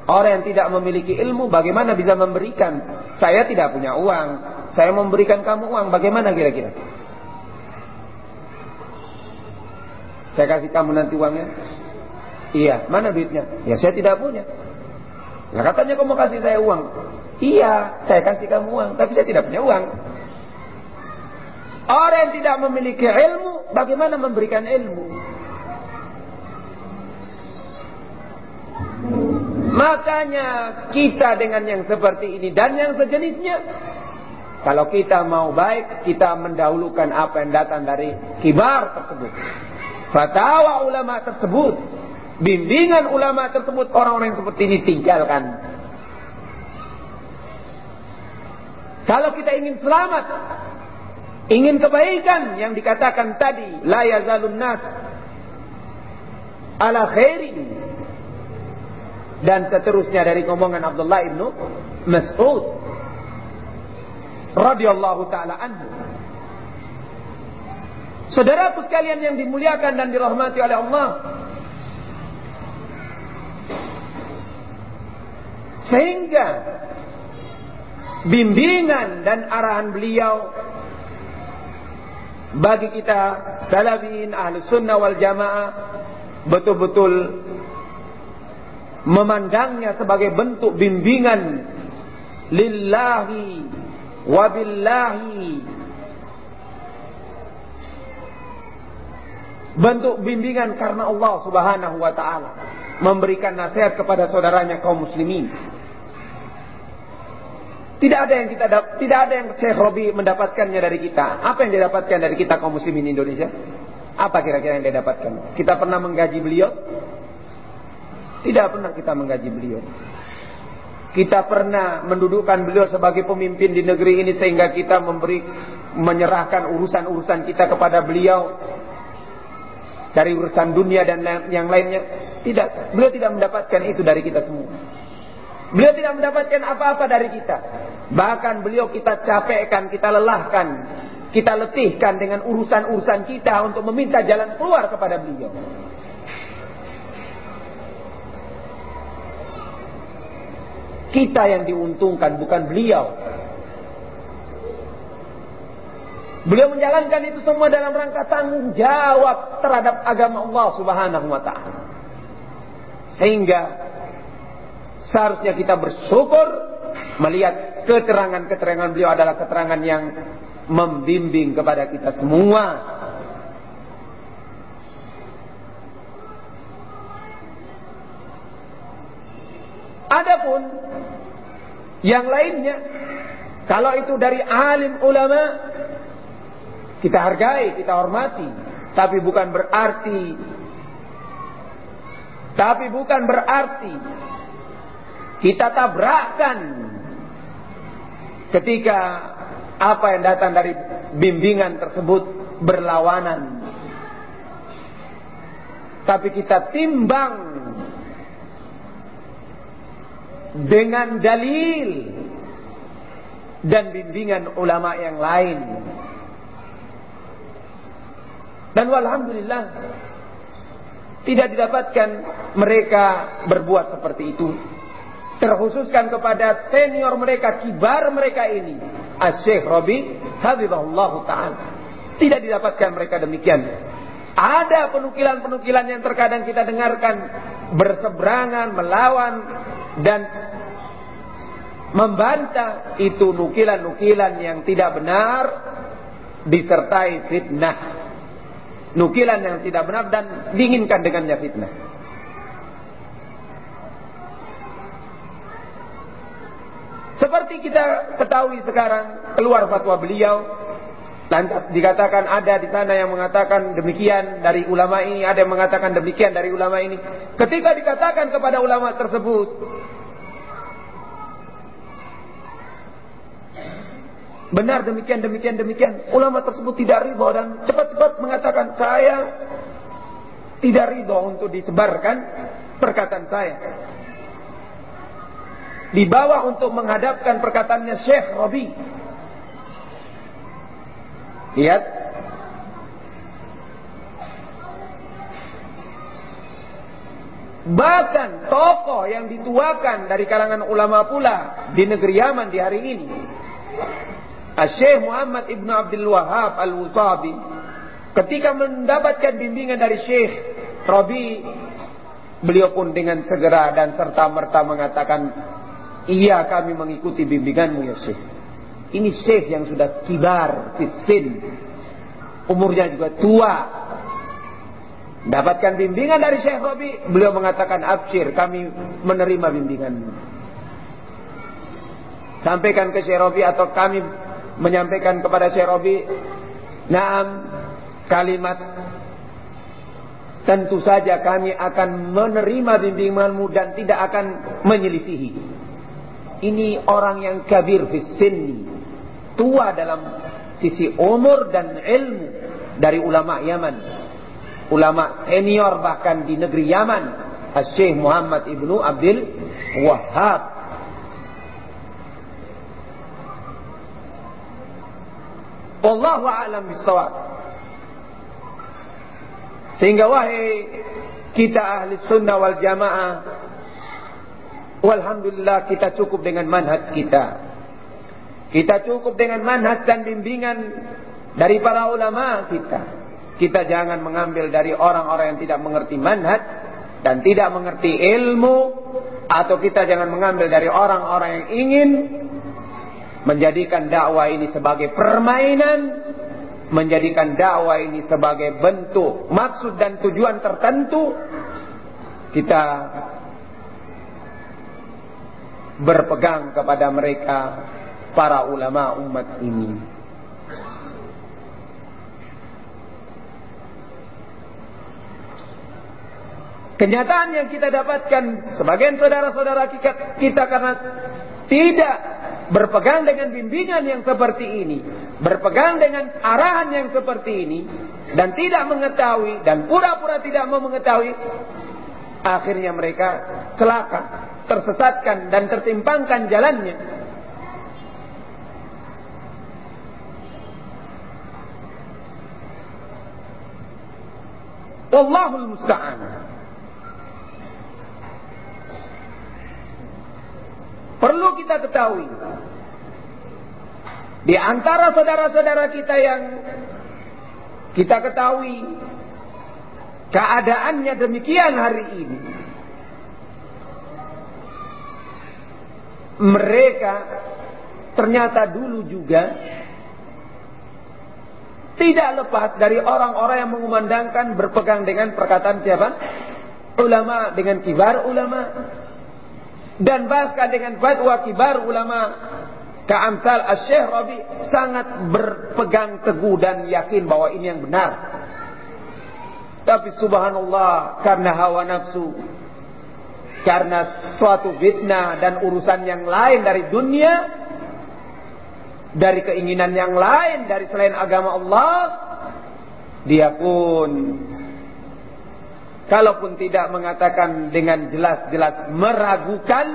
Orang yang tidak memiliki ilmu bagaimana bisa memberikan? Saya tidak punya uang. Saya memberikan kamu uang. Bagaimana kira-kira? Saya kasih kamu nanti uangnya. Iya, mana duitnya? Ya saya tidak punya. Nah katanya kamu kasih saya uang. Iya, saya kasih kamu uang. Tapi saya tidak punya uang. Orang yang tidak memiliki ilmu, bagaimana memberikan ilmu? Makanya kita dengan yang seperti ini dan yang sejenisnya. Kalau kita mau baik, kita mendahulukan apa yang datang dari kibar tersebut. Fatwa ulama tersebut. Bimbingan ulama tersebut orang-orang yang seperti ini tinggalkan. Kalau kita ingin selamat, ingin kebaikan yang dikatakan tadi, la yazalun nas ala khairin dan seterusnya dari ngomongan Abdullah ibnu Mas'ud radhiyallahu taala anhu. Saudaraku sekalian yang dimuliakan dan dirahmati oleh Allah. Sehingga bimbingan dan arahan beliau bagi kita salafin ahli sunnah wal jamaah betul-betul memandangnya sebagai bentuk bimbingan lillahi wabillahi bentuk bimbingan karena Allah Subhanahu wa taala memberikan nasihat kepada saudaranya kaum muslimin tidak ada yang kita tidak ada yang Syekh Robi mendapatkannya dari kita. Apa yang dia dapatkan dari kita kaum muslimin Indonesia? Apa kira-kira yang dia dapatkan? Kita pernah menggaji beliau? Tidak pernah kita menggaji beliau. Kita pernah mendudukkan beliau sebagai pemimpin di negeri ini sehingga kita memberi menyerahkan urusan-urusan kita kepada beliau dari urusan dunia dan yang lainnya. Tidak, beliau tidak mendapatkan itu dari kita semua. Beliau tidak mendapatkan apa-apa dari kita. Bahkan beliau kita capekkan, kita lelahkan, kita letihkan dengan urusan-urusan kita untuk meminta jalan keluar kepada beliau. Kita yang diuntungkan bukan beliau. Beliau menjalankan itu semua dalam rangka tanggung jawab terhadap agama Allah Subhanahu wa taala. Sehingga seharusnya kita bersyukur melihat keterangan-keterangan beliau adalah keterangan yang membimbing kepada kita semua. Adapun yang lainnya, kalau itu dari alim ulama, kita hargai, kita hormati. Tapi bukan berarti tapi bukan berarti kita tabrakkan ketika apa yang datang dari bimbingan tersebut berlawanan. Tapi kita timbang dengan dalil dan bimbingan ulama yang lain. Dan walhamdulillah tidak didapatkan mereka berbuat seperti itu. Terkhususkan kepada senior mereka, kibar mereka ini. Asyik Robi Habibullah Ta'ala. Tidak didapatkan mereka demikian. Ada penukilan-penukilan yang terkadang kita dengarkan berseberangan, melawan dan membantah itu nukilan-nukilan yang tidak benar disertai fitnah. Nukilan yang tidak benar dan diinginkan dengannya fitnah. Seperti kita ketahui sekarang keluar fatwa beliau dikatakan ada di sana yang mengatakan demikian dari ulama ini, ada yang mengatakan demikian dari ulama ini. Ketika dikatakan kepada ulama tersebut, benar demikian demikian demikian, ulama tersebut tidak ridho dan cepat-cepat mengatakan saya tidak ridho untuk disebarkan perkataan saya. Dibawa untuk menghadapkan perkataannya Syekh Robi Lihat. Bahkan tokoh yang dituakan dari kalangan ulama pula di negeri Yaman di hari ini. Syekh Muhammad Ibn Abdul Wahab Al-Wutabi ketika mendapatkan bimbingan dari Syekh Rabi beliau pun dengan segera dan serta merta mengatakan iya kami mengikuti bimbinganmu ya Syekh ini syekh yang sudah kibar, fisin. Umurnya juga tua. Dapatkan bimbingan dari Syekh Robi. Beliau mengatakan, Abshir, kami menerima bimbinganmu. Sampaikan ke Syekh Robi atau kami menyampaikan kepada Syekh Robi. Naam, kalimat Tentu saja kami akan menerima bimbinganmu dan tidak akan menyelisihi. Ini orang yang kabir fisin tua dalam sisi umur dan ilmu dari ulama Yaman. Ulama senior bahkan di negeri Yaman. Syekh Muhammad Ibnu Abdul Wahab. Wallahu a'lam bisawab. Sehingga wahai kita ahli sunnah wal jamaah Walhamdulillah kita cukup dengan manhaj kita. Kita cukup dengan manhaj dan bimbingan dari para ulama kita. Kita jangan mengambil dari orang-orang yang tidak mengerti manhaj dan tidak mengerti ilmu atau kita jangan mengambil dari orang-orang yang ingin menjadikan dakwah ini sebagai permainan, menjadikan dakwah ini sebagai bentuk maksud dan tujuan tertentu. Kita berpegang kepada mereka para ulama umat ini. Kenyataan yang kita dapatkan sebagian saudara-saudara kita karena tidak berpegang dengan bimbingan yang seperti ini, berpegang dengan arahan yang seperti ini, dan tidak mengetahui dan pura-pura tidak mau mengetahui, akhirnya mereka celaka, tersesatkan dan tertimpangkan jalannya. Wallahul musta'an. Perlu kita ketahui. Di antara saudara-saudara kita yang kita ketahui keadaannya demikian hari ini. Mereka ternyata dulu juga tidak lepas dari orang-orang yang mengumandangkan berpegang dengan perkataan siapa? Ulama dengan kibar ulama dan bahkan dengan fatwa kibar ulama Ka'amsal Asy-Syaikh Rabi sangat berpegang teguh dan yakin bahwa ini yang benar. Tapi subhanallah karena hawa nafsu karena suatu fitnah dan urusan yang lain dari dunia dari keinginan yang lain dari selain agama Allah dia pun Kalaupun tidak mengatakan dengan jelas-jelas meragukan,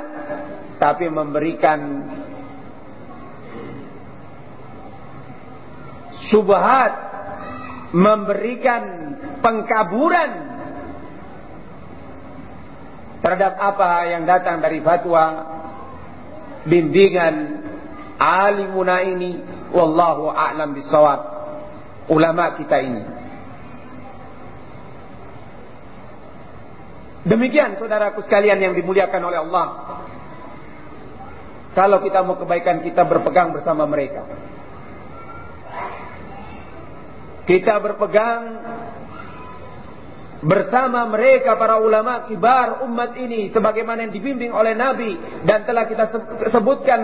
tapi memberikan subhat, memberikan pengkaburan terhadap apa yang datang dari fatwa bimbingan alimuna ini wallahu a'lam bisawab ulama kita ini Demikian saudaraku sekalian yang dimuliakan oleh Allah. Kalau kita mau kebaikan kita berpegang bersama mereka. Kita berpegang bersama mereka para ulama kibar umat ini sebagaimana yang dibimbing oleh Nabi dan telah kita sebutkan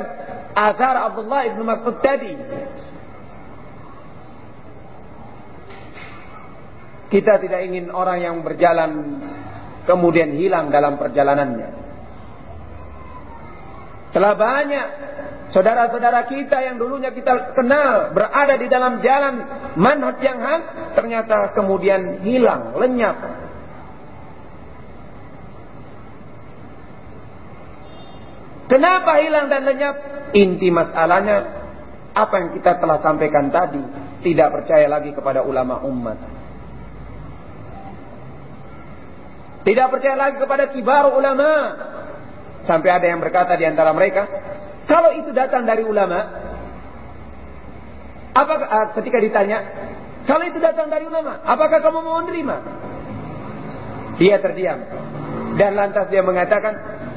azhar Abdullah ibn Mas'ud tadi. Kita tidak ingin orang yang berjalan kemudian hilang dalam perjalanannya. Telah banyak saudara-saudara kita yang dulunya kita kenal berada di dalam jalan manhaj yang hak ternyata kemudian hilang, lenyap. Kenapa hilang dan lenyap? Inti masalahnya apa yang kita telah sampaikan tadi, tidak percaya lagi kepada ulama umat. Tidak percaya lagi kepada kibar ulama. Sampai ada yang berkata di antara mereka, kalau itu datang dari ulama, apakah ah, ketika ditanya, kalau itu datang dari ulama, apakah kamu mau menerima? Dia terdiam. Dan lantas dia mengatakan,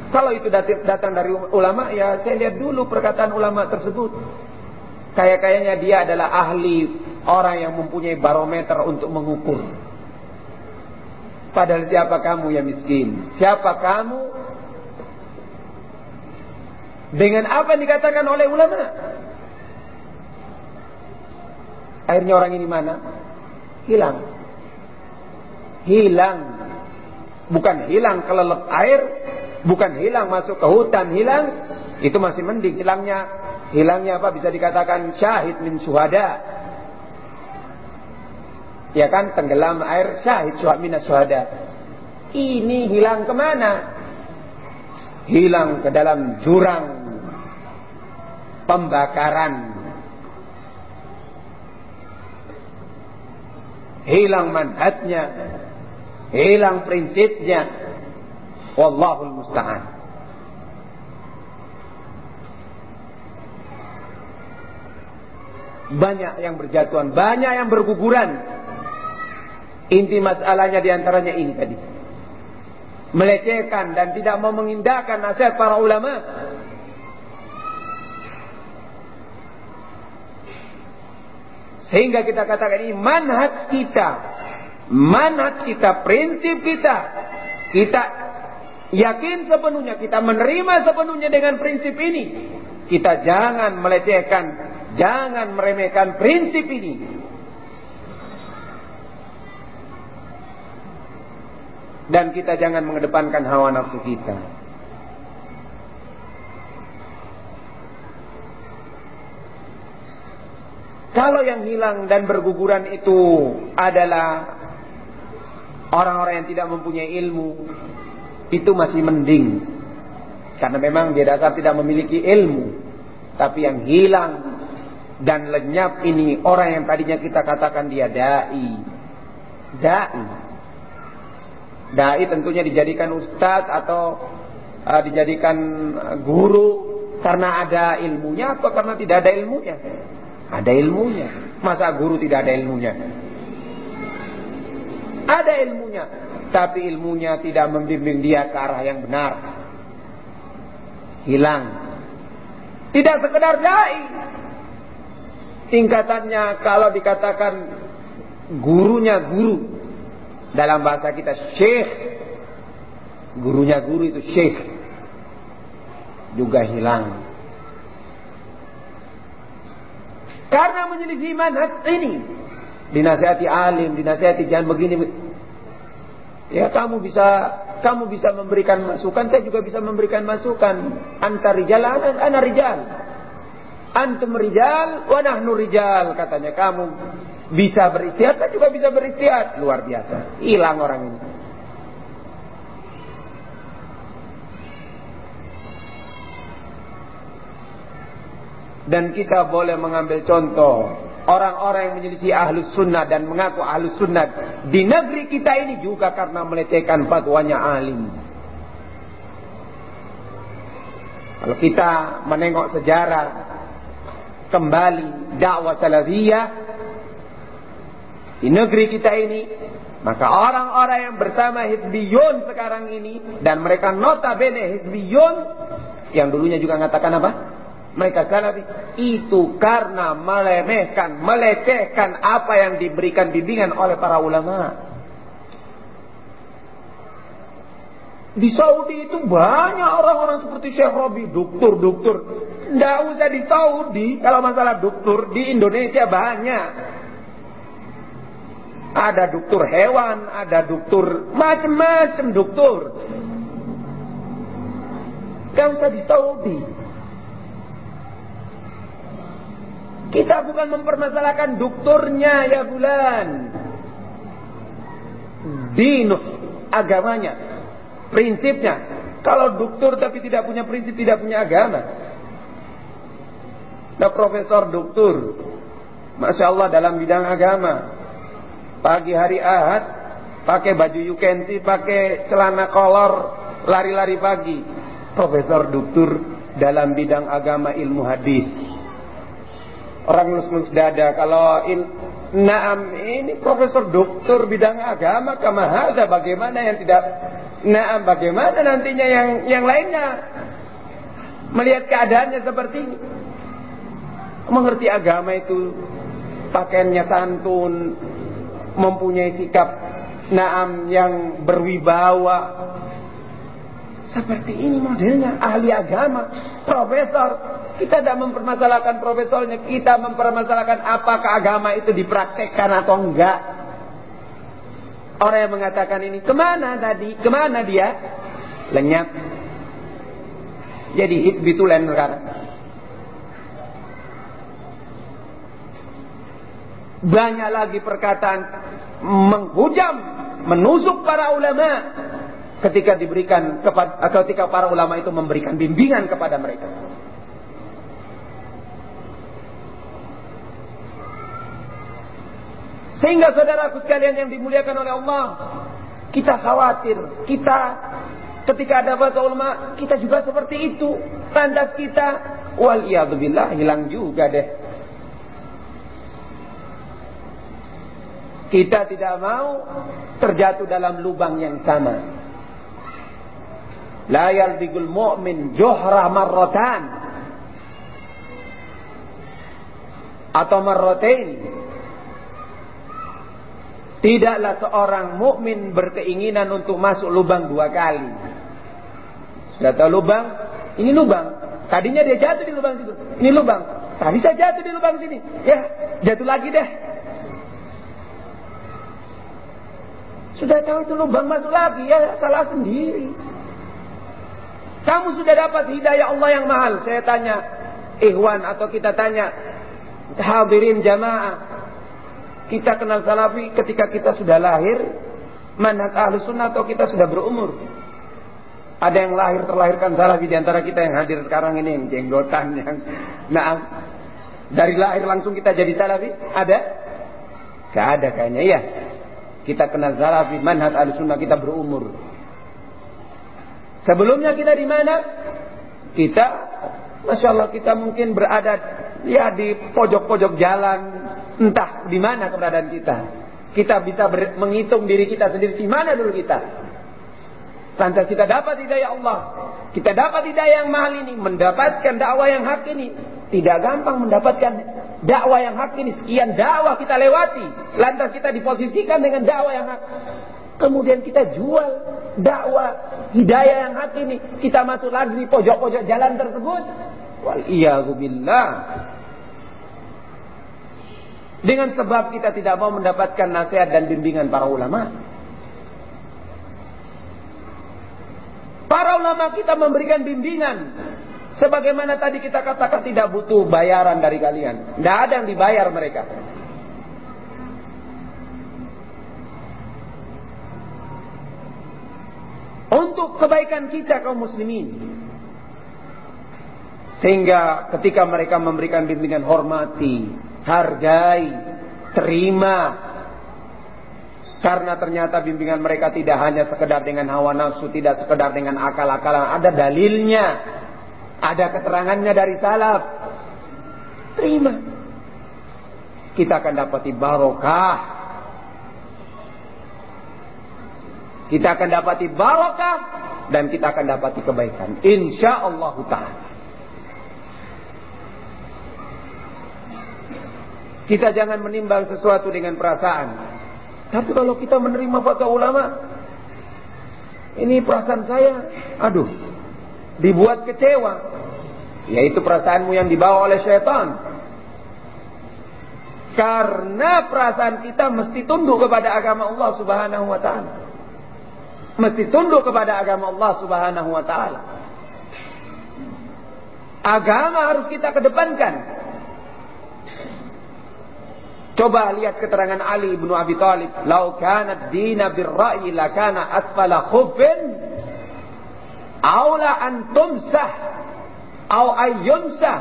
kalau itu datang dari ulama, ya saya lihat dulu perkataan ulama tersebut. Kayak-kayaknya dia adalah ahli orang yang mempunyai barometer untuk mengukur. Padahal siapa kamu yang miskin? Siapa kamu? Dengan apa yang dikatakan oleh ulama? Akhirnya orang ini mana? Hilang. Hilang. Bukan hilang kelelep air, bukan hilang masuk ke hutan, hilang. Itu masih mending. Hilangnya. Hilangnya apa? Bisa dikatakan syahid min suhada ya kan? Tenggelam air syahid suhamina suhada ini hilang ke mana? Hilang ke dalam jurang pembakaran. Hilang manhatnya hilang prinsipnya wallahu musta'an. Banyak yang berjatuhan, banyak yang berguguran. Inti masalahnya di antaranya ini tadi. Melecehkan dan tidak mau mengindahkan nasihat para ulama. Sehingga kita katakan ini manhat kita. Manhat kita, prinsip kita. Kita yakin sepenuhnya, kita menerima sepenuhnya dengan prinsip ini. Kita jangan melecehkan, jangan meremehkan prinsip ini. Dan kita jangan mengedepankan hawa nafsu kita. Kalau yang hilang dan berguguran itu adalah orang-orang yang tidak mempunyai ilmu, itu masih mending. Karena memang dia dasar tidak memiliki ilmu. Tapi yang hilang dan lenyap ini orang yang tadinya kita katakan dia dai. Dai. Dai tentunya dijadikan ustadz atau uh, dijadikan guru karena ada ilmunya atau karena tidak ada ilmunya. Ada ilmunya. Masa guru tidak ada ilmunya? Ada ilmunya. Tapi ilmunya tidak membimbing dia ke arah yang benar. Hilang. Tidak sekedar dai. Tingkatannya kalau dikatakan gurunya guru. Dalam bahasa kita syekh. Gurunya guru itu syekh. Juga hilang. Karena menyelisih manhaj ini. Dinasihati alim, dinasihati jangan begini. Ya kamu bisa kamu bisa memberikan masukan, saya juga bisa memberikan masukan. Antar rijal, ana rijal. Antum rijal, wa nahnu rijal. Katanya kamu bisa beristihad, saya juga bisa beristihad. Luar biasa. Hilang orang ini. Dan kita boleh mengambil contoh orang-orang yang menjadi ahlus sunnah dan mengaku ahlus sunnah di negeri kita ini juga karena melecehkan fatwanya alim. Kalau kita menengok sejarah kembali dakwah salafiyah di negeri kita ini, maka orang-orang yang bersama hizbiyun sekarang ini dan mereka notabene hizbiyun yang dulunya juga mengatakan apa? Mereka salafi itu karena melemehkan, melecehkan apa yang diberikan bimbingan oleh para ulama. Di Saudi itu banyak orang-orang seperti Syekh Robi, dokter-dokter. Tidak usah di Saudi, kalau masalah dokter di Indonesia banyak. Ada dokter hewan, ada dokter macam-macam dokter. Tidak usah di Saudi. Kita bukan mempermasalahkan dokternya ya bulan. Dinu agamanya, prinsipnya. Kalau dokter tapi tidak punya prinsip, tidak punya agama. Nah profesor dokter, masya Allah dalam bidang agama. Pagi hari Ahad, pakai baju yukensi, pakai celana kolor, lari-lari pagi. Profesor dokter dalam bidang agama ilmu hadis orang lulus-lulus dada. Kalau in, Naam ini profesor doktor bidang agama. Kamahada bagaimana yang tidak Naam bagaimana nantinya yang yang lainnya? Melihat keadaannya seperti ini. Mengerti agama itu pakaiannya santun mempunyai sikap Naam yang berwibawa seperti ini modelnya ahli agama profesor kita tidak mempermasalahkan profesornya, kita mempermasalahkan apakah agama itu dipraktekkan atau enggak. Orang yang mengatakan ini, ke mana tadi? Ke mana dia? Lenyap. Jadi hizbi tulen sekarang. Banyak lagi perkataan menghujam, menusuk para ulama ketika diberikan ketika para ulama itu memberikan bimbingan kepada mereka. Sehingga saudaraku sekalian yang dimuliakan oleh Allah, kita khawatir, kita ketika ada bahasa ulama, kita juga seperti itu. Tanda kita, wal hilang juga deh. Kita tidak mau terjatuh dalam lubang yang sama. La yalbigul mu'min juhra marratan. Atau marratain. Tidaklah seorang mukmin berkeinginan untuk masuk lubang dua kali. Sudah tahu lubang? Ini lubang. Tadinya dia jatuh di lubang situ. Ini lubang. Tadi saya jatuh di lubang sini. Ya, jatuh lagi deh. Sudah tahu itu lubang masuk lagi, ya salah sendiri. Kamu sudah dapat hidayah Allah yang mahal. Saya tanya, ikhwan atau kita tanya, hadirin jamaah. Kita kenal salafi ketika kita sudah lahir, manhaj ahlu sunnah atau kita sudah berumur. Ada yang lahir terlahirkan salafi di antara kita yang hadir sekarang ini jenggotan yang nah dari lahir langsung kita jadi salafi ada? Gak ada kayaknya iya. Kita kenal salafi, manhaj al-sunnah kita berumur. Sebelumnya kita di mana? Kita, masya Allah kita mungkin berada ya di pojok-pojok jalan, entah di mana keberadaan kita. Kita bisa menghitung diri kita sendiri di mana dulu kita. Lantas kita dapat hidayah Allah. Kita dapat hidayah yang mahal ini. Mendapatkan dakwah yang hak ini. Tidak gampang mendapatkan dakwah yang hak ini sekian dakwah kita lewati lantas kita diposisikan dengan dakwah yang hak kemudian kita jual dakwah hidayah yang hak ini. Kita masuk lagi di pojok-pojok jalan tersebut. Wal billah. Dengan sebab kita tidak mau mendapatkan nasihat dan bimbingan para ulama. Para ulama kita memberikan bimbingan. Sebagaimana tadi kita katakan tidak butuh bayaran dari kalian. Tidak ada yang dibayar mereka. Untuk kebaikan kita kaum muslimin. Sehingga ketika mereka memberikan bimbingan hormati, hargai, terima. Karena ternyata bimbingan mereka tidak hanya sekedar dengan hawa nafsu, tidak sekedar dengan akal-akalan, ada dalilnya. Ada keterangannya dari salaf. Terima. Kita akan dapati barokah. Kita akan dapati barokah dan kita akan dapati kebaikan. Insya Allah taala. Kita jangan menimbang sesuatu dengan perasaan. Tapi kalau kita menerima fatwa ulama, ini perasaan saya, aduh, dibuat kecewa yaitu perasaanmu yang dibawa oleh syaitan karena perasaan kita mesti tunduk kepada agama Allah Subhanahu wa taala mesti tunduk kepada agama Allah Subhanahu wa taala. Agama harus kita kedepankan. Coba lihat keterangan Ali bin Abi Thalib, "Lau kana ad-dina bir-ra'yi lakana asfala khuffin aula an tumsah au ayyumsah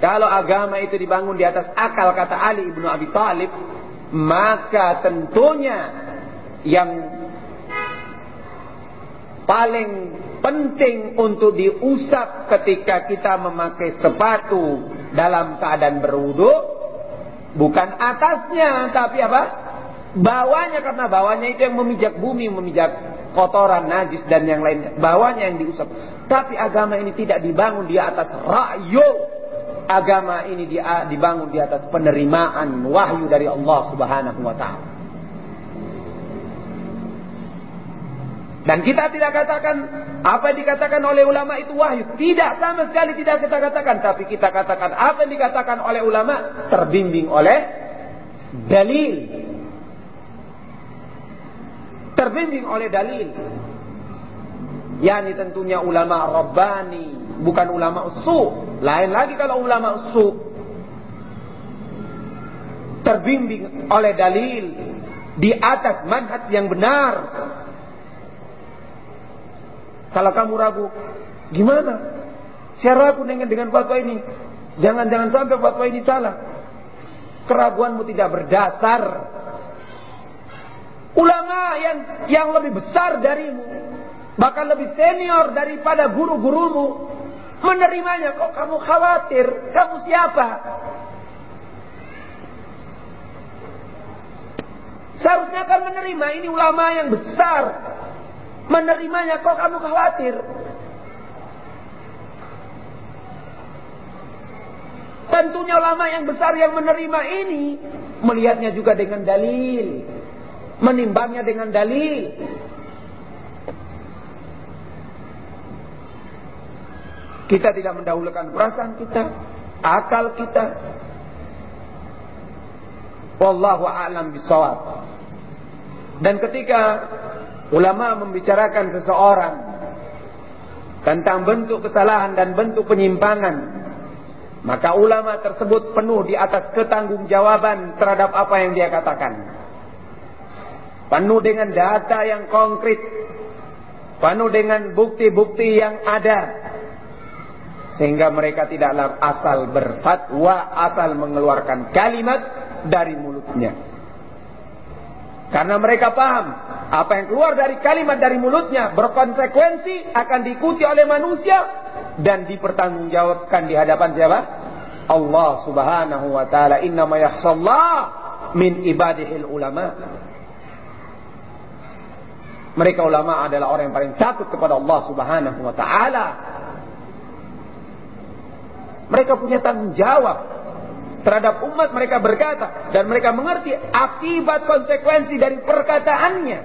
kalau agama itu dibangun di atas akal kata Ali ibnu Abi Thalib maka tentunya yang paling penting untuk diusap ketika kita memakai sepatu dalam keadaan berwudu bukan atasnya tapi apa bawahnya karena bawahnya itu yang memijak bumi memijak kotoran, najis dan yang lainnya. Bawahnya yang diusap. Tapi agama ini tidak dibangun di atas ra'yu. Agama ini dibangun di atas penerimaan wahyu dari Allah Subhanahu wa taala. Dan kita tidak katakan apa yang dikatakan oleh ulama itu wahyu. Tidak sama sekali tidak kita katakan. Tapi kita katakan apa yang dikatakan oleh ulama terbimbing oleh dalil terbimbing oleh dalil. Yani tentunya ulama Rabbani, bukan ulama usu. Lain lagi kalau ulama usu. Terbimbing oleh dalil di atas manhaj yang benar. Kalau kamu ragu, gimana? Saya ragu dengan dengan fatwa ini. Jangan-jangan sampai fatwa ini salah. Keraguanmu tidak berdasar Ulama yang yang lebih besar darimu, bahkan lebih senior daripada guru-gurumu, menerimanya. Kok kamu khawatir? Kamu siapa? Seharusnya kan menerima ini ulama yang besar. Menerimanya kok kamu khawatir? Tentunya ulama yang besar yang menerima ini melihatnya juga dengan dalil, menimbangnya dengan dalil. Kita tidak mendahulukan perasaan kita, akal kita. Wallahu a'lam bisawab. Dan ketika ulama membicarakan seseorang tentang bentuk kesalahan dan bentuk penyimpangan, maka ulama tersebut penuh di atas ketanggung-jawaban terhadap apa yang dia katakan. Penuh dengan data yang konkret, penuh dengan bukti-bukti yang ada. Sehingga mereka tidaklah asal berfatwa, asal mengeluarkan kalimat dari mulutnya. Karena mereka paham apa yang keluar dari kalimat dari mulutnya berkonsekuensi akan diikuti oleh manusia dan dipertanggungjawabkan di hadapan siapa? Allah Subhanahu wa taala. Innama yakhshallah min ibadihil ulama. Mereka ulama adalah orang yang paling takut kepada Allah Subhanahu wa taala. Mereka punya tanggung jawab terhadap umat mereka berkata dan mereka mengerti akibat konsekuensi dari perkataannya.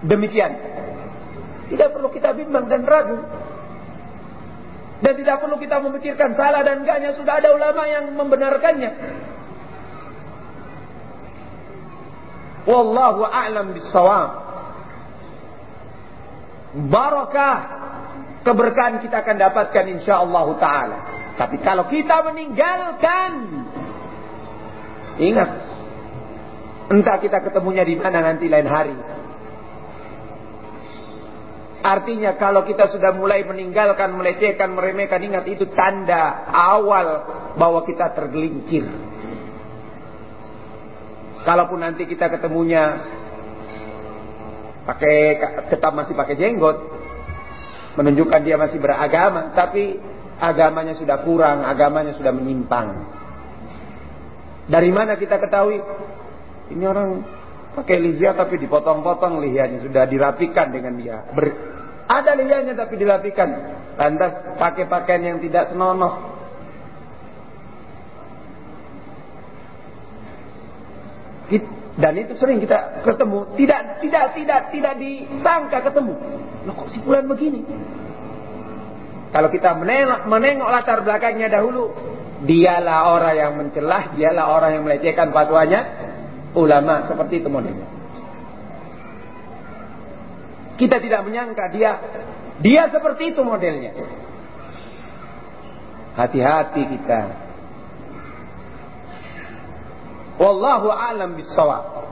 Demikian. Tidak perlu kita bimbang dan ragu. Dan tidak perlu kita memikirkan salah dan enggaknya. Sudah ada ulama yang membenarkannya. Wallahu a'lam bisawab. Barakah keberkahan kita akan dapatkan insyaallah taala. Tapi kalau kita meninggalkan ingat entah kita ketemunya di mana nanti lain hari. Artinya kalau kita sudah mulai meninggalkan, melecehkan, meremehkan, ingat itu tanda awal bahwa kita tergelincir. Kalaupun nanti kita ketemunya pakai tetap masih pakai jenggot, menunjukkan dia masih beragama, tapi agamanya sudah kurang, agamanya sudah menyimpang. Dari mana kita ketahui? Ini orang pakai lihya tapi dipotong-potong lihyanya sudah dirapikan dengan dia. Ber, ada lihyanya tapi dirapikan. Lantas pakai pakaian yang tidak senonoh. Dan itu sering kita ketemu, tidak tidak tidak tidak disangka ketemu. Loh kok si bulan begini? Kalau kita menengok, menengok latar belakangnya dahulu, dialah orang yang mencelah, dialah orang yang melecehkan fatwanya ulama seperti itu modelnya. Kita tidak menyangka dia dia seperti itu modelnya. Hati-hati kita. Wallahu alam bisawab.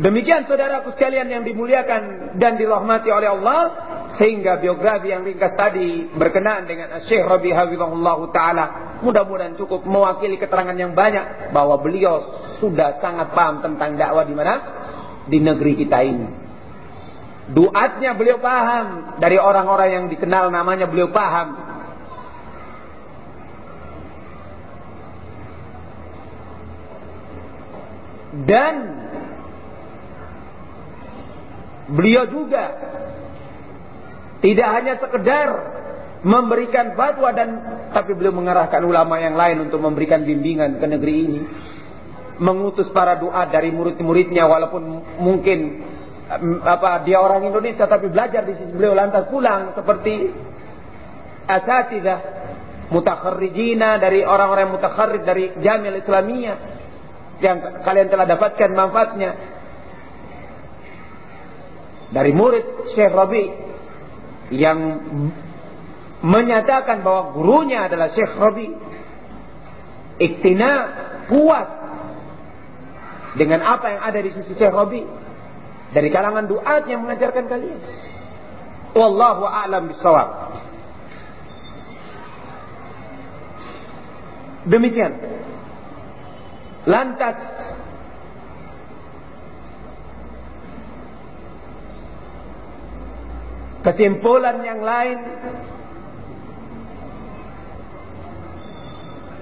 Demikian saudaraku sekalian yang dimuliakan dan dirahmati oleh Allah sehingga biografi yang ringkas tadi berkenaan dengan Syekh Rabi Hafizahullah taala mudah-mudahan cukup mewakili keterangan yang banyak bahwa beliau sudah sangat paham tentang dakwah di mana di negeri kita ini. Duatnya beliau paham dari orang-orang yang dikenal namanya beliau paham. Dan Beliau juga tidak hanya sekedar memberikan fatwa dan tapi beliau mengarahkan ulama yang lain untuk memberikan bimbingan ke negeri ini. Mengutus para doa dari murid-muridnya walaupun mungkin apa dia orang Indonesia tapi belajar di sisi beliau lantas pulang seperti asatidah mutakharrijina dari orang-orang mutakharrij dari Jamiah Islamiyah yang kalian telah dapatkan manfaatnya. Dari murid Syekh Rabi yang menyatakan bahwa gurunya adalah Syekh Rabi. Iktina puas dengan apa yang ada di sisi Syekh Rabi. Dari kalangan duat yang mengajarkan kalian. Wallahu a'lam bisawab demikian lantas kesimpulan yang lain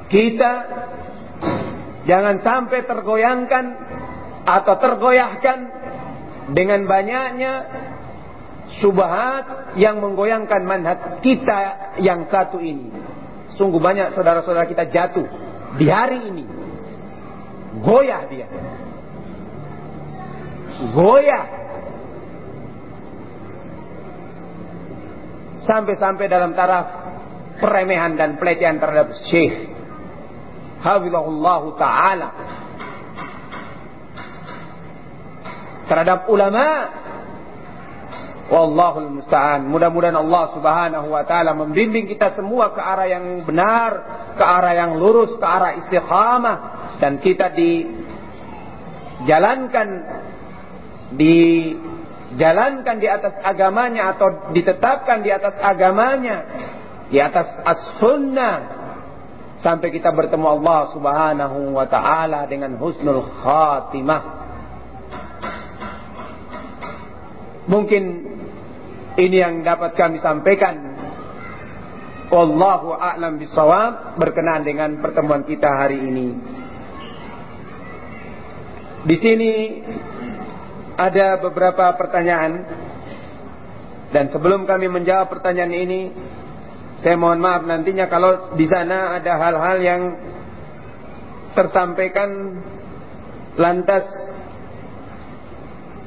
Kita jangan sampai tergoyangkan atau tergoyahkan dengan banyaknya syubhat yang menggoyangkan manhaj kita yang satu ini. Sungguh banyak saudara-saudara kita jatuh di hari ini. Goyah dia. Goyah. Sampai-sampai dalam taraf peremehan dan pelecehan terhadap Syekh. Hafizahullah Ta'ala. Terhadap ulama Wallahul musta'an. Mudah-mudahan Allah Subhanahu wa taala membimbing kita semua ke arah yang benar, ke arah yang lurus, ke arah istiqamah dan kita dijalankan dijalankan di atas agamanya atau ditetapkan di atas agamanya, di atas as-sunnah sampai kita bertemu Allah Subhanahu wa taala dengan husnul khatimah. Mungkin ini yang dapat kami sampaikan. Wallahu a'lam bisawab berkenaan dengan pertemuan kita hari ini. Di sini ada beberapa pertanyaan dan sebelum kami menjawab pertanyaan ini, saya mohon maaf nantinya kalau di sana ada hal-hal yang tersampaikan lantas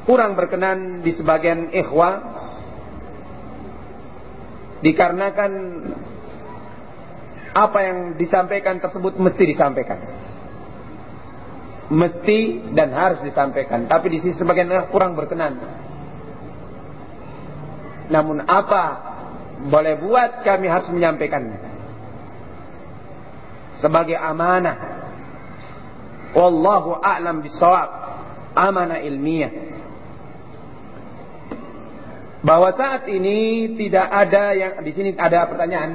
kurang berkenan di sebagian ikhwah Dikarenakan apa yang disampaikan tersebut mesti disampaikan. Mesti dan harus disampaikan. Tapi di sisi sebagian kurang berkenan. Namun apa boleh buat kami harus menyampaikannya. Sebagai amanah. Wallahu a'lam bisawab. Amanah ilmiah bahwa saat ini tidak ada yang di sini ada pertanyaan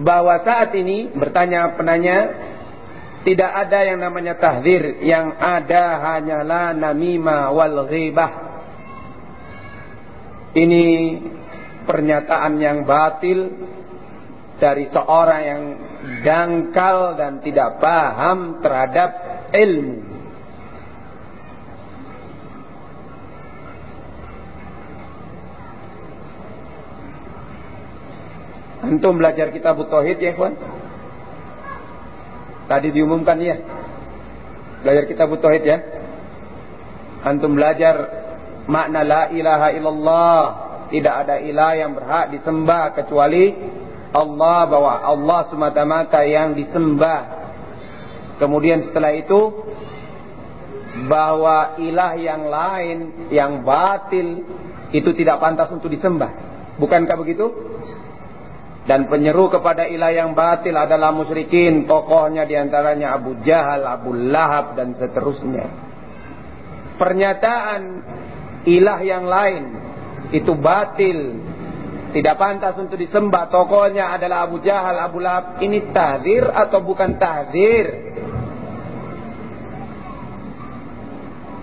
bahwa saat ini bertanya penanya tidak ada yang namanya tahdir yang ada hanyalah namimah wal ghibah. Ini pernyataan yang batil dari seorang yang dangkal dan tidak paham terhadap ilmu. Antum belajar kitab Tauhid ya, kawan? Tadi diumumkan ya. Belajar kitab Tauhid ya. Antum belajar makna la ilaha illallah. Tidak ada ilah yang berhak disembah kecuali Allah bahwa Allah semata-mata yang disembah. Kemudian setelah itu bahwa ilah yang lain yang batil itu tidak pantas untuk disembah. Bukankah begitu? Dan penyeru kepada ilah yang batil adalah musyrikin tokohnya di antaranya Abu Jahal, Abu Lahab dan seterusnya. Pernyataan ilah yang lain itu batil tidak pantas untuk disembah. Tokohnya adalah Abu Jahal, Abu Lahab. Ini tahdir atau bukan tahdir?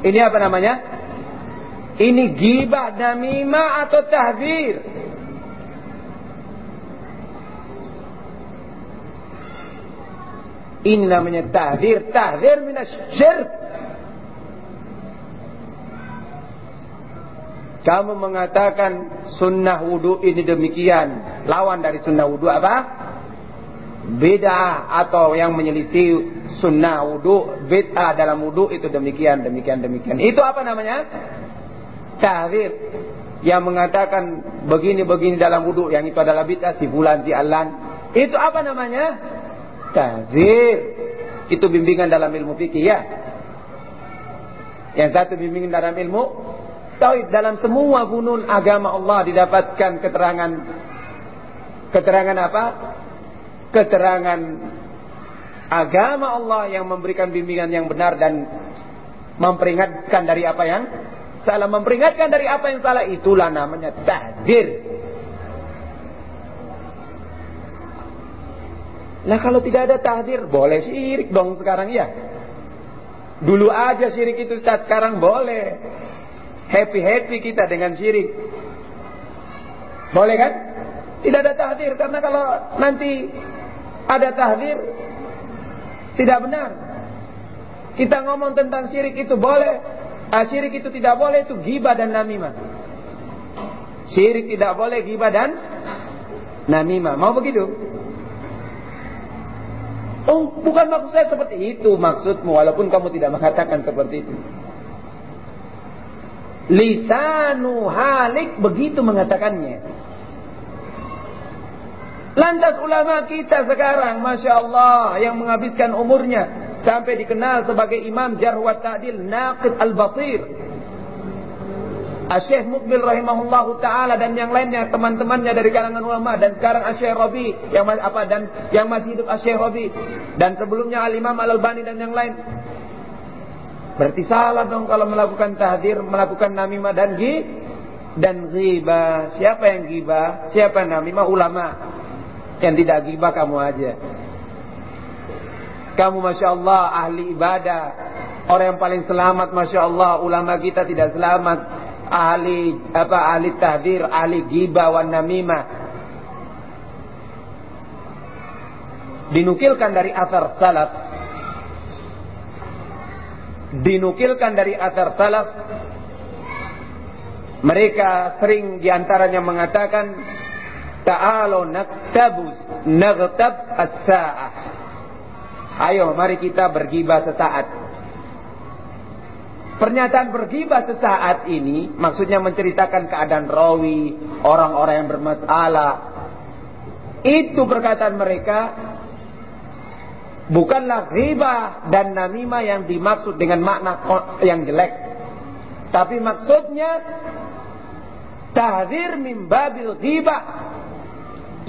Ini apa namanya? Ini gibah namimah atau tahdir Ini namanya tahdir, tahdir minas syirk. Kamu mengatakan sunnah wudhu ini demikian. Lawan dari sunnah wudhu apa? Beda atau yang menyelisih sunnah wudhu. Beda dalam wudhu itu demikian, demikian, demikian. Itu apa namanya? Tahdir. Yang mengatakan begini-begini dalam wudhu. Yang itu adalah bid'ah si bulan, si alan. Itu apa namanya? Tahzir. Itu bimbingan dalam ilmu fikih ya. Yang satu bimbingan dalam ilmu tauhid dalam semua funun agama Allah didapatkan keterangan keterangan apa? Keterangan agama Allah yang memberikan bimbingan yang benar dan memperingatkan dari apa yang salah memperingatkan dari apa yang salah itulah namanya tahdir Nah kalau tidak ada tahdir, boleh syirik dong sekarang ya. Dulu aja syirik itu sekarang boleh. Happy-happy kita dengan syirik. Boleh kan? Tidak ada tahdir karena kalau nanti ada tahdir tidak benar. Kita ngomong tentang syirik itu boleh, ah, syirik itu tidak boleh itu gibah dan namimah. Syirik tidak boleh gibah dan namimah. Mau begitu? Oh, bukan maksud saya seperti itu maksudmu walaupun kamu tidak mengatakan seperti itu. Lisanu halik begitu mengatakannya. Lantas ulama kita sekarang, Masya Allah, yang menghabiskan umurnya sampai dikenal sebagai imam jarwat ta'dil, naqid al-basir. Asyikh Mukbil rahimahullah taala dan yang lainnya teman-temannya dari kalangan ulama dan sekarang Asyikh Rabi yang apa dan yang masih hidup Asyikh Rabi dan sebelumnya Al Imam Al Albani dan yang lain Berarti salah dong kalau melakukan tahdir, melakukan namimah dan gi dan ghibah. Siapa yang ghibah? Siapa yang namimah? Ulama. Yang tidak ghibah kamu aja. Kamu Masya Allah ahli ibadah. Orang yang paling selamat Masya Allah. Ulama kita tidak selamat. Ahli apa ahli tahdir, ahli ghibah wan namimah. Dinukilkan dari asar salaf. Dinukilkan dari asar salaf. Mereka sering di antaranya mengatakan ta'alu naktabus nagtab as-sa'ah. Ayo mari kita bergibah sesaat Pernyataan bergibah sesaat ini maksudnya menceritakan keadaan rawi, orang-orang yang bermasalah. Itu perkataan mereka Bukanlah riba dan namimah yang dimaksud dengan makna yang jelek. Tapi maksudnya tahzir min babil riba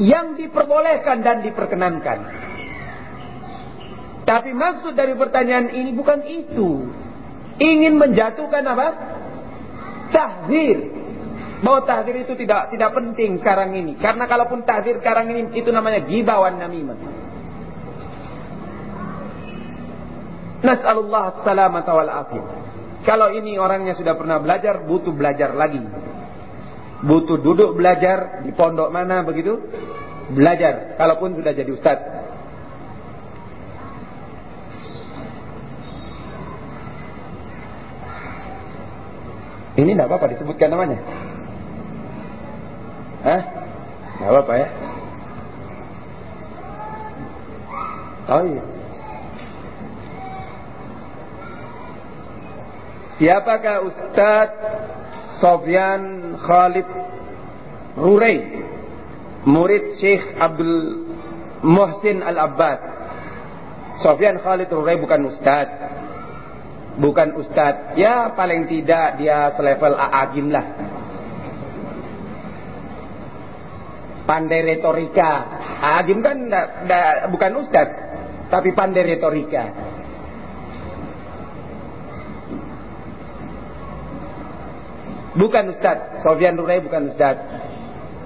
yang diperbolehkan dan diperkenankan. Tapi maksud dari pertanyaan ini bukan itu. Ingin menjatuhkan apa? Tahzir. Bahwa tahzir itu tidak tidak penting sekarang ini. Karena kalaupun tahzir sekarang ini itu namanya gibawan namimah. Nas'alullah salamata wal afiyah. Kalau ini orangnya sudah pernah belajar, butuh belajar lagi. Butuh duduk belajar di pondok mana begitu? Belajar, kalaupun sudah jadi ustaz. Ini tidak apa-apa disebutkan namanya. Hah? Tidak apa-apa ya. Oh iya. Siapakah Ustaz Sofyan Khalid Rurey Murid Syekh Abdul Muhsin Al-Abbad Sofyan Khalid Rurey bukan Ustaz Bukan Ustaz Ya paling tidak dia selevel Aagim lah Pandai retorika Aagim kan da, da, bukan Ustaz Tapi pandai retorika Bukan Ustaz, Sofian Nurai bukan Ustaz.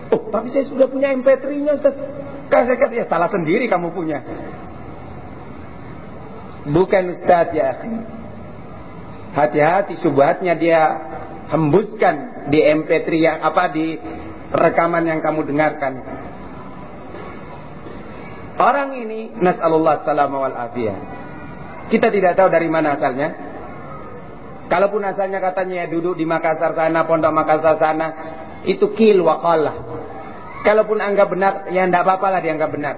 Oh, tapi saya sudah punya MP3-nya Ustaz. Kasih kata ya salah sendiri kamu punya. Bukan Ustaz ya Hati-hati subhatnya dia hembuskan di MP3 yang apa di rekaman yang kamu dengarkan. Orang ini nasallallahu salam wal afiyah. Kita tidak tahu dari mana asalnya. Kalaupun asalnya katanya ya duduk di Makassar sana, pondok Makassar sana, itu kil wakalah. Kalaupun anggap benar, ya tidak apa-apa lah dianggap benar.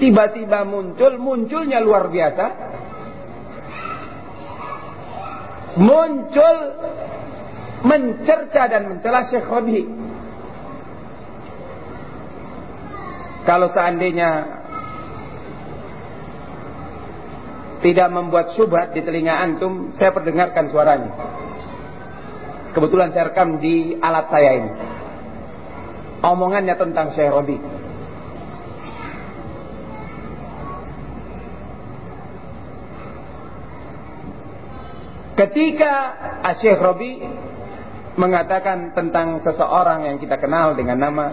Tiba-tiba muncul, munculnya luar biasa. Muncul mencerca dan mencela Syekh Rabi. Kalau seandainya tidak membuat syubhat di telinga antum, saya perdengarkan suaranya. Kebetulan saya rekam di alat saya ini. Omongannya tentang Syekh Robi. Ketika Syekh Robi mengatakan tentang seseorang yang kita kenal dengan nama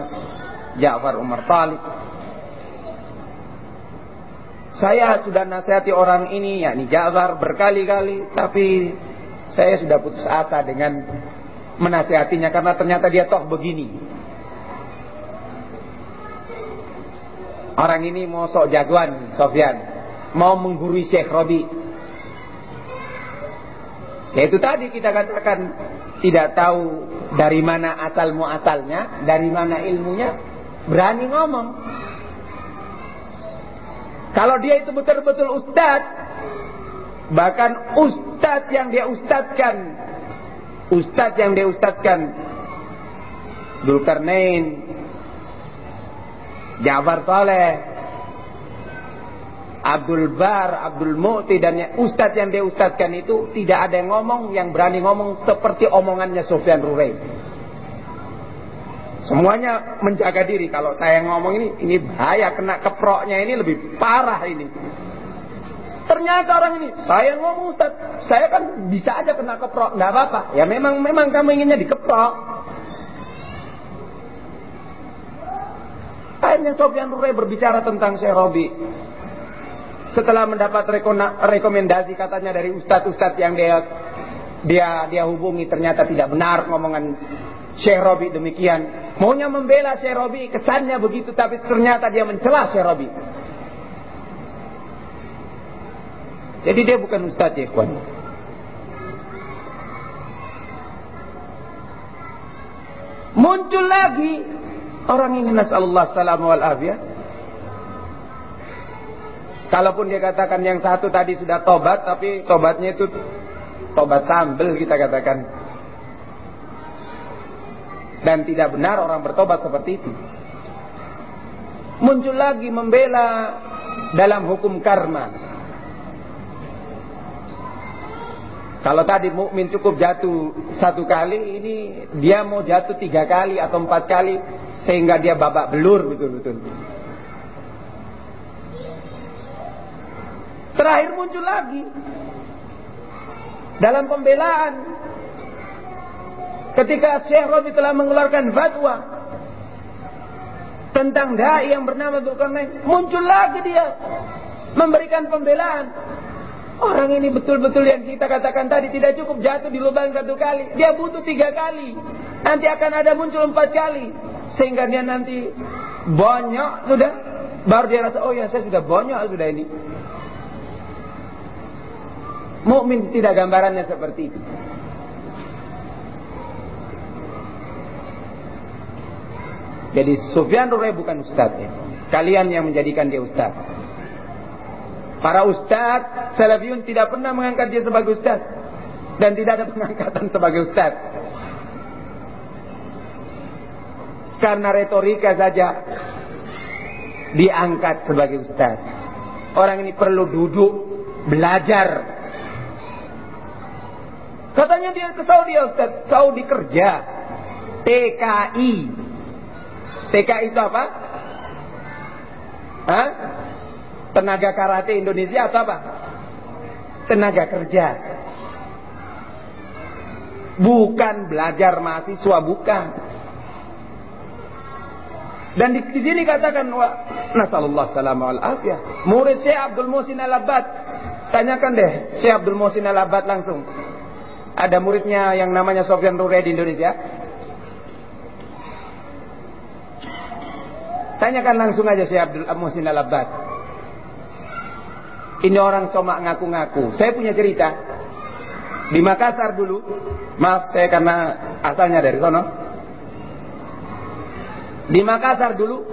Ja'far Umar Talib saya sudah nasihati orang ini, yakni Ja'far berkali-kali, tapi saya sudah putus asa dengan menasihatinya karena ternyata dia toh begini. orang ini mau sok jagoan, Sofyan, mau menggurui Syekh Robi. Ya itu tadi kita katakan tidak tahu dari mana asal muasalnya, dari mana ilmunya, berani ngomong. Kalau dia itu betul-betul ustadz, bahkan ustadz yang dia ustadzkan, ustadz yang dia ustadzkan, Dulkarnain, Ja'far Saleh, Abdul Bar, Abdul Mu'ti dan ustadz yang dia ustadzkan itu tidak ada yang ngomong yang berani ngomong seperti omongannya Sofyan Rurei. Semuanya menjaga diri. Kalau saya ngomong ini, ini bahaya. Kena keproknya ini lebih parah ini. Ternyata orang ini, saya ngomong Ustaz, saya kan bisa aja kena keprok, nggak apa-apa. Ya memang memang kamu inginnya dikeprok. Akhirnya Sofyan Rurai berbicara tentang Syekh Robi. Setelah mendapat rekomendasi katanya dari ustadz-ustadz yang dia dia dia hubungi ternyata tidak benar ngomongan Syekh Robi demikian. Maunya membela Syekh Robi, kesannya begitu, tapi ternyata dia mencela Syekh Robi. Jadi dia bukan ustadz ya, kawan. Muncul lagi orang ini nasallallahu salamu wal afiyah. Kalaupun dia katakan yang satu tadi sudah tobat, tapi tobatnya itu tobat sambel kita katakan. Dan tidak benar orang bertobat seperti itu. Muncul lagi membela dalam hukum karma. Kalau tadi mukmin cukup jatuh satu kali, ini dia mau jatuh tiga kali atau empat kali sehingga dia babak belur betul-betul. Terakhir muncul lagi dalam pembelaan Ketika Syekh Rabi telah mengeluarkan fatwa tentang dai yang bernama Dzulkarnain, muncul lagi dia memberikan pembelaan. Orang ini betul-betul yang kita katakan tadi tidak cukup jatuh di lubang satu kali. Dia butuh tiga kali. Nanti akan ada muncul empat kali. Sehingga dia nanti bonyok sudah. Baru dia rasa, oh ya saya sudah bonyok sudah ini. Mukmin tidak gambarannya seperti itu. Jadi Sufyan Rurai bukan ustaz ya. Kalian yang menjadikan dia ustaz. Para ustaz Salafiyun tidak pernah mengangkat dia sebagai ustaz dan tidak ada pengangkatan sebagai ustaz. Karena retorika saja diangkat sebagai ustaz. Orang ini perlu duduk belajar. Katanya dia ke Saudi ya Ustaz, Saudi kerja. TKI TK itu apa? Hah? Tenaga karate Indonesia atau apa? Tenaga kerja. Bukan belajar mahasiswa, bukan. Dan di, sini katakan nasallallahu salam al afiyah. Murid Syekh Abdul Muhsin Al-Abbad. Tanyakan deh Syekh Abdul Muhsin Al-Abbad langsung. Ada muridnya yang namanya Sofyan Rure di Indonesia. Tanyakan langsung aja si Abdul Muhsin al -Abbad. Ini orang cuma ngaku-ngaku. Saya punya cerita. Di Makassar dulu. Maaf saya karena asalnya dari sono. Di Makassar dulu.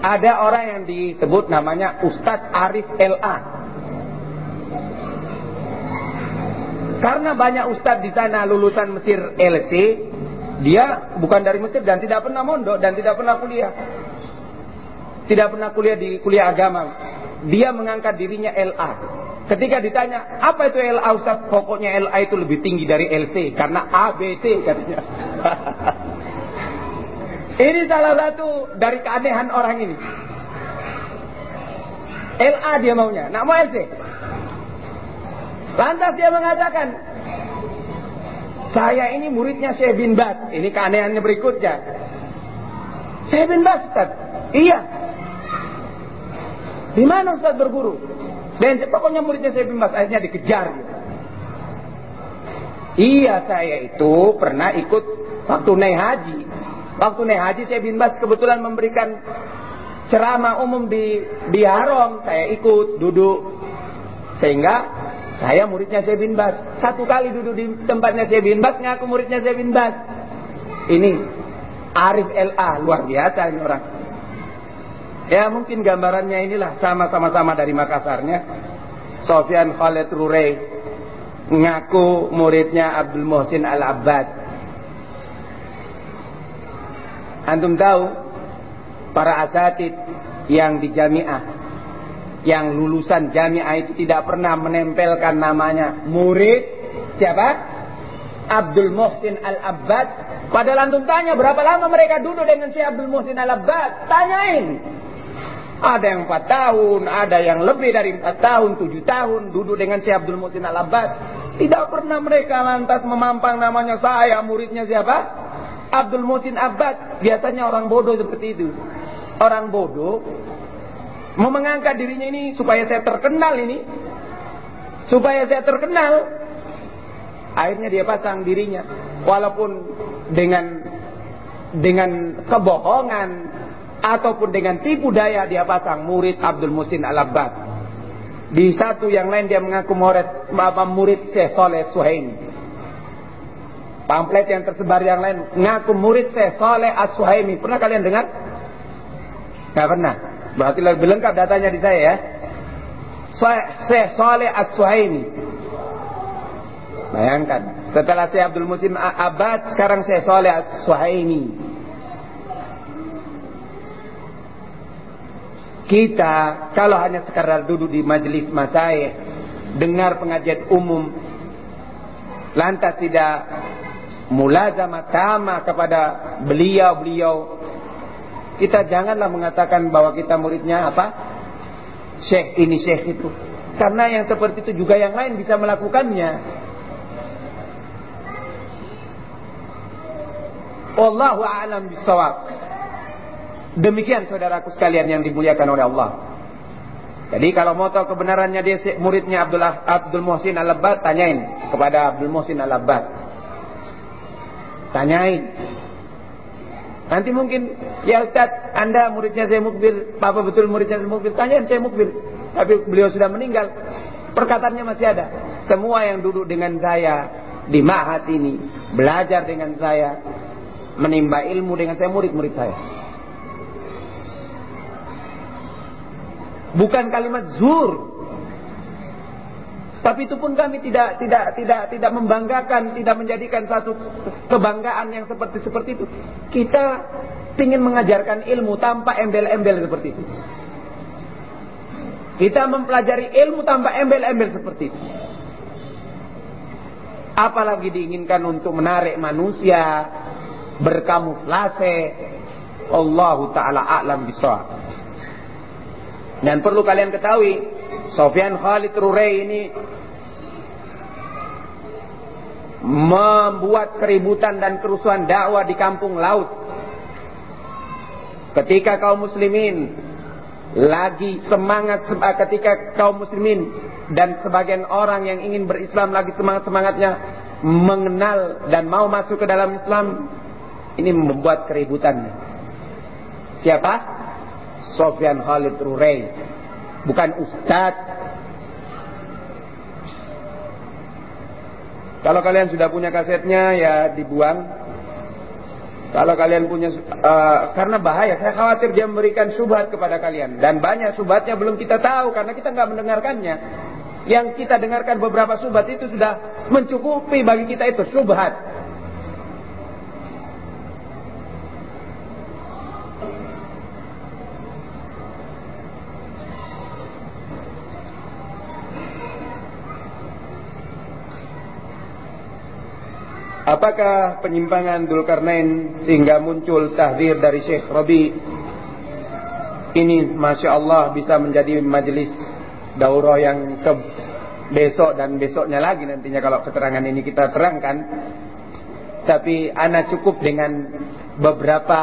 Ada orang yang disebut namanya Ustadz Arif LA. Karena banyak ustadz di sana lulusan Mesir LC, dia bukan dari Mesir dan tidak pernah mondok dan tidak pernah kuliah tidak pernah kuliah di kuliah agama. Dia mengangkat dirinya LA. Ketika ditanya, apa itu LA Ustaz? Pokoknya LA itu lebih tinggi dari LC. Karena ABC katanya. ini salah satu dari keanehan orang ini. LA dia maunya, nak mau LC. Lantas dia mengatakan, saya ini muridnya Syekh bin Bas. Ini keanehannya berikutnya. Syekh bin Bas, Ustaz. Iya, di mana Ustaz berguru? Dan pokoknya muridnya saya bimbas, akhirnya dikejar. Gitu. Iya saya itu pernah ikut waktu naik haji. Waktu naik haji saya bin Bas kebetulan memberikan ceramah umum di di Haram, saya ikut duduk sehingga saya muridnya Syekh bin Bas. Satu kali duduk di tempatnya Syekh bin Bas, ngaku muridnya Syekh bin Bas. Ini Arif LA, luar biasa ini orang. Ya mungkin gambarannya inilah sama-sama-sama dari Makassarnya. Sofian Khalid Rurey ngaku muridnya Abdul Muhsin Al-Abbad. Antum tahu para asatid yang di jamiah yang lulusan jamiah itu tidak pernah menempelkan namanya murid siapa? Abdul Muhsin Al-Abbad. Padahal antum tanya berapa lama mereka duduk dengan si Abdul Muhsin Al-Abbad? Tanyain. Ada yang empat tahun, ada yang lebih dari empat tahun, tujuh tahun duduk dengan si Abdul Muhsin Al-Abbad. Tidak pernah mereka lantas memampang namanya saya, muridnya siapa? Abdul Muhsin Abbad. Biasanya orang bodoh seperti itu. Orang bodoh mau mengangkat dirinya ini supaya saya terkenal ini. Supaya saya terkenal. Akhirnya dia pasang dirinya. Walaupun dengan dengan kebohongan, ataupun dengan tipu daya dia pasang murid Abdul Musin Al-Abbad. Di satu yang lain dia mengaku murid murid Syekh Saleh Suhaimi. Pamflet yang tersebar yang lain mengaku murid Syekh Saleh As-Suhaimi. Pernah kalian dengar? Tidak pernah. Berarti lebih lengkap datanya di saya ya. Syekh Saleh As-Suhaimi. Bayangkan, setelah Syekh Abdul Musin Abad, sekarang Syekh Saleh As-Suhaimi. Kita kalau hanya sekadar duduk di majelis masai, dengar pengajian umum, lantas tidak mulazamah tama kepada beliau-beliau, kita janganlah mengatakan bahwa kita muridnya apa? Syekh ini, syekh itu. Karena yang seperti itu juga yang lain bisa melakukannya. Wallahu a'lam bisawab. Demikian saudaraku sekalian yang dimuliakan oleh Allah. Jadi kalau mau tahu kebenarannya dia muridnya Abdullah Abdul Muhsin Al-Abbad, tanyain kepada Abdul Muhsin Al-Abbad. Tanyain. Nanti mungkin, ya Ustaz, Anda muridnya saya Mukbil, apa betul muridnya saya Mukbil? Tanyain saya Mukbil. Tapi beliau sudah meninggal. Perkataannya masih ada. Semua yang duduk dengan saya di Mahat ini, belajar dengan saya, menimba ilmu dengan saya, murid-murid saya. bukan kalimat zur. Tapi itu pun kami tidak tidak tidak tidak membanggakan, tidak menjadikan satu kebanggaan yang seperti seperti itu. Kita ingin mengajarkan ilmu tanpa embel-embel seperti itu. Kita mempelajari ilmu tanpa embel-embel seperti itu. Apalagi diinginkan untuk menarik manusia berkamuflase. Allahu taala a'lam bishawab. Dan perlu kalian ketahui, Sofyan Khalid Rurei ini membuat keributan dan kerusuhan dakwah di kampung laut. Ketika kaum muslimin lagi semangat ketika kaum muslimin dan sebagian orang yang ingin berislam lagi semangat-semangatnya mengenal dan mau masuk ke dalam Islam ini membuat keributan. Siapa? Sofyan Khalid Rurei bukan ustad kalau kalian sudah punya kasetnya ya dibuang. Kalau kalian punya uh, karena bahaya saya khawatir dia memberikan subhat kepada kalian. Dan banyak subhatnya belum kita tahu karena kita nggak mendengarkannya. Yang kita dengarkan beberapa subhat itu sudah mencukupi bagi kita itu subhat Apakah penyimpangan Dulkarnain sehingga muncul tahdir dari Syekh Rabi? Ini Masya Allah bisa menjadi majelis daurah yang ke besok dan besoknya lagi nantinya kalau keterangan ini kita terangkan. Tapi anak cukup dengan beberapa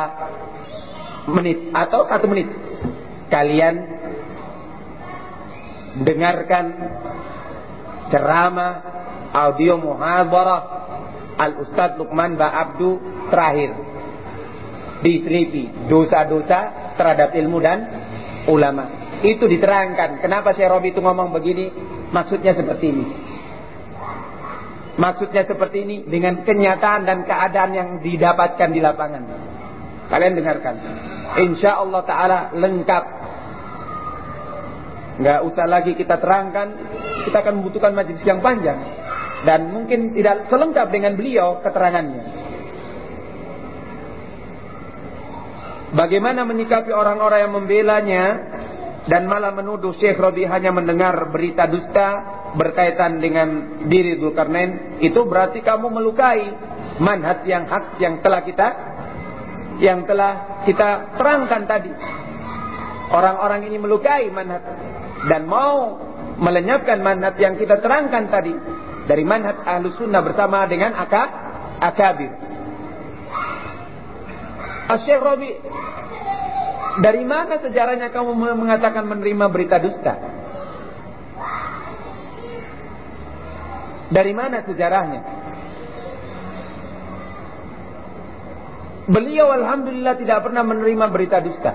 menit atau satu menit. Kalian dengarkan ceramah audio muhadarah Al Ustadz Lukman Ba Abdu terakhir. Ditelipi dosa-dosa terhadap ilmu dan ulama. Itu diterangkan. Kenapa Syekh Robi itu ngomong begini? Maksudnya seperti ini. Maksudnya seperti ini dengan kenyataan dan keadaan yang didapatkan di lapangan. Kalian dengarkan. Insya Allah Taala lengkap. Nggak usah lagi kita terangkan. Kita akan membutuhkan majelis yang panjang dan mungkin tidak selengkap dengan beliau keterangannya. Bagaimana menyikapi orang-orang yang membelanya dan malah menuduh Syekh Rabi hanya mendengar berita dusta berkaitan dengan diri Zulkarnain? Itu berarti kamu melukai manhaj yang hak yang telah kita yang telah kita terangkan tadi. Orang-orang ini melukai manhaj dan mau melenyapkan manhaj yang kita terangkan tadi dari manhaj ahlu sunnah bersama dengan akab akabir Syekh Rabi dari mana sejarahnya kamu mengatakan menerima berita dusta? Dari mana sejarahnya? Beliau alhamdulillah tidak pernah menerima berita dusta.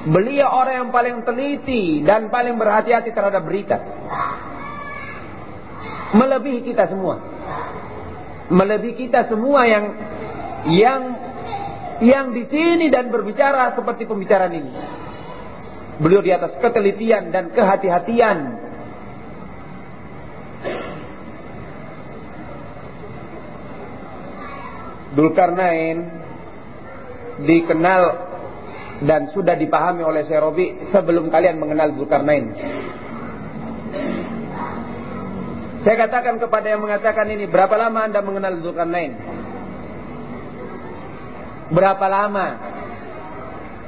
Beliau orang yang paling teliti dan paling berhati-hati terhadap berita. Melebihi kita semua. Melebihi kita semua yang yang yang di sini dan berbicara seperti pembicaraan ini. Beliau di atas ketelitian dan kehati-hatian. Dulkarnain dikenal dan sudah dipahami oleh Serobi sebelum kalian mengenal Dulkarnain. Saya katakan kepada yang mengatakan ini, berapa lama anda mengenal Zulkarnain? Berapa lama?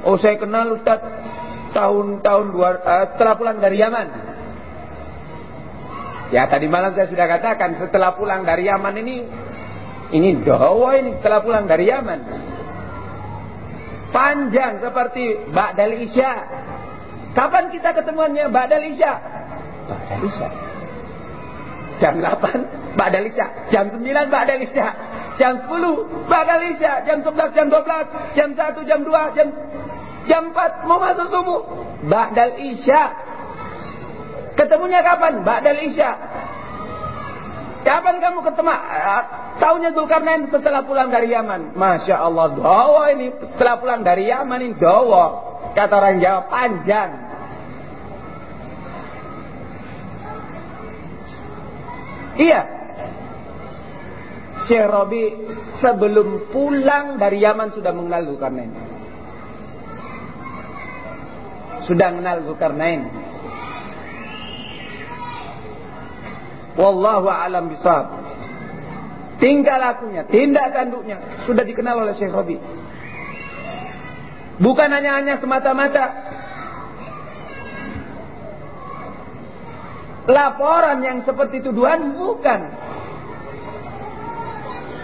Oh saya kenal Ustaz tahun-tahun uh, setelah pulang dari Yaman. Ya tadi malam saya sudah katakan setelah pulang dari Yaman ini ini dawa ini setelah pulang dari Yaman. Panjang seperti Ba'dal Isya. Kapan kita ketemuannya Ba'dal Isya? Ba'dal Isya. Jam 8 Ba'dal Isya. Jam 9 Ba'dal Isya jam 10 badal isya, jam 11, jam 12, jam 1, jam 2, jam jam 4 mau masuk subuh. Ba'dal isya. Ketemunya kapan? Ba'dal isya. Kapan kamu ketemu? Uh, Tahunya Zulkarnain setelah pulang dari Yaman. Masya Allah, dawa ini setelah pulang dari Yaman ini dawa. Kata orang Jawa panjang. Iya, Syekh Rabi sebelum pulang dari Yaman sudah mengenal Zulkarnain. Sudah mengenal Zulkarnain. Wallahu a'lam bisawab. Tinggal lakunya, tindak tanduknya sudah dikenal oleh Syekh Rabi. Bukan hanya hanya semata-mata laporan yang seperti tuduhan bukan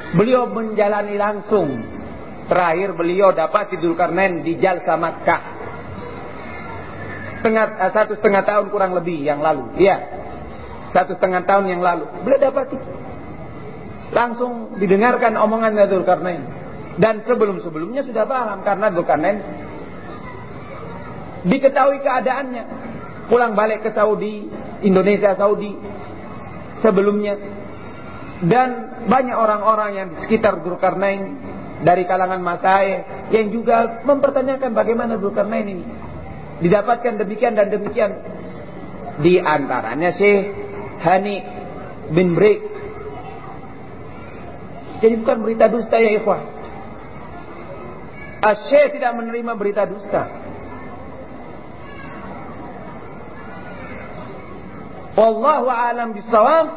Beliau menjalani langsung. Terakhir beliau dapat Sidul Karnen di Jalsa Makkah. Setengah, eh, satu setengah tahun kurang lebih yang lalu. Iya. Satu setengah tahun yang lalu. Beliau dapat Langsung didengarkan omongan Sidul Karnen. Dan sebelum-sebelumnya sudah paham. Karena Karnen diketahui keadaannya. Pulang balik ke Saudi, Indonesia, Saudi. Sebelumnya. Dan banyak orang-orang yang di sekitar Dzulkarnain dari kalangan Masai yang juga mempertanyakan bagaimana Dzulkarnain ini didapatkan demikian dan demikian. Di antaranya Syekh Hani bin Brik jadi bukan berita dusta ya ikhwah. Asyik tidak menerima berita dusta Wallahu alam bisawab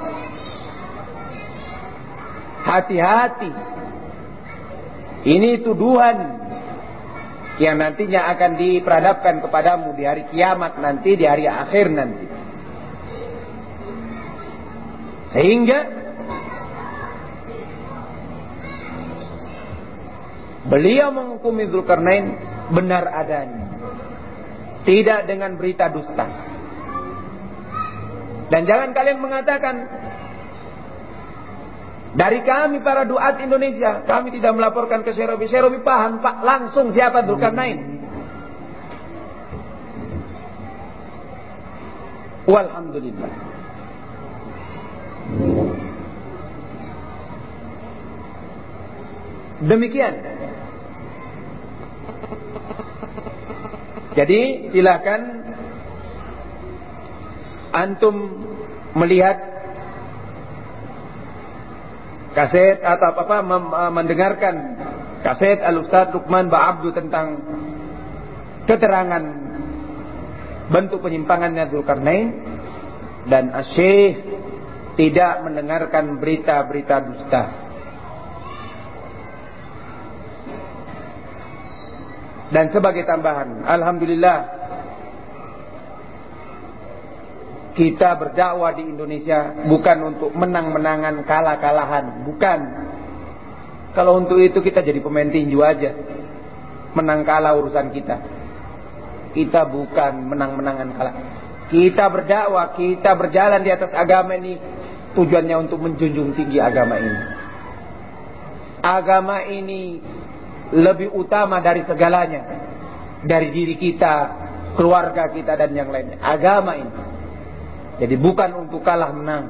Hati-hati. Ini tuduhan yang nantinya akan diperadabkan kepadamu di hari kiamat nanti, di hari akhir nanti. Sehingga beliau menghukumi Zulkarnain benar adanya. Tidak dengan berita dusta. Dan jangan kalian mengatakan dari kami para duat Indonesia, kami tidak melaporkan ke Serobi. Serobi paham Pak, langsung siapa Zulkarnain. Walhamdulillah. Demikian. Jadi silakan antum melihat kaset atau apa, apa mendengarkan kaset Al Ustaz Lukman Ba'abdu tentang keterangan bentuk penyimpangannya Zulkarnain dan Asyih tidak mendengarkan berita-berita dusta. Dan sebagai tambahan, Alhamdulillah kita berdakwah di Indonesia bukan untuk menang-menangan kalah-kalahan, bukan. Kalau untuk itu kita jadi pemain tinju aja. Menang kalah urusan kita. Kita bukan menang-menangan kalah. Kita berdakwah, kita berjalan di atas agama ini tujuannya untuk menjunjung tinggi agama ini. Agama ini lebih utama dari segalanya. Dari diri kita, keluarga kita dan yang lainnya. Agama ini. Jadi bukan untuk kalah menang.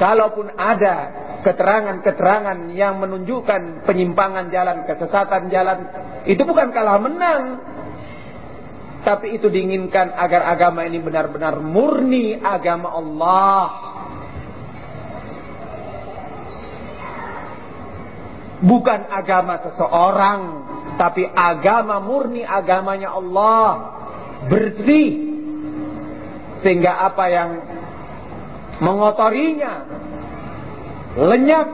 Kalaupun ada keterangan-keterangan yang menunjukkan penyimpangan jalan, kesesatan jalan, itu bukan kalah menang. Tapi itu diinginkan agar agama ini benar-benar murni agama Allah. bukan agama seseorang, tapi agama murni agamanya Allah, bersih. Sehingga apa yang mengotorinya lenyap,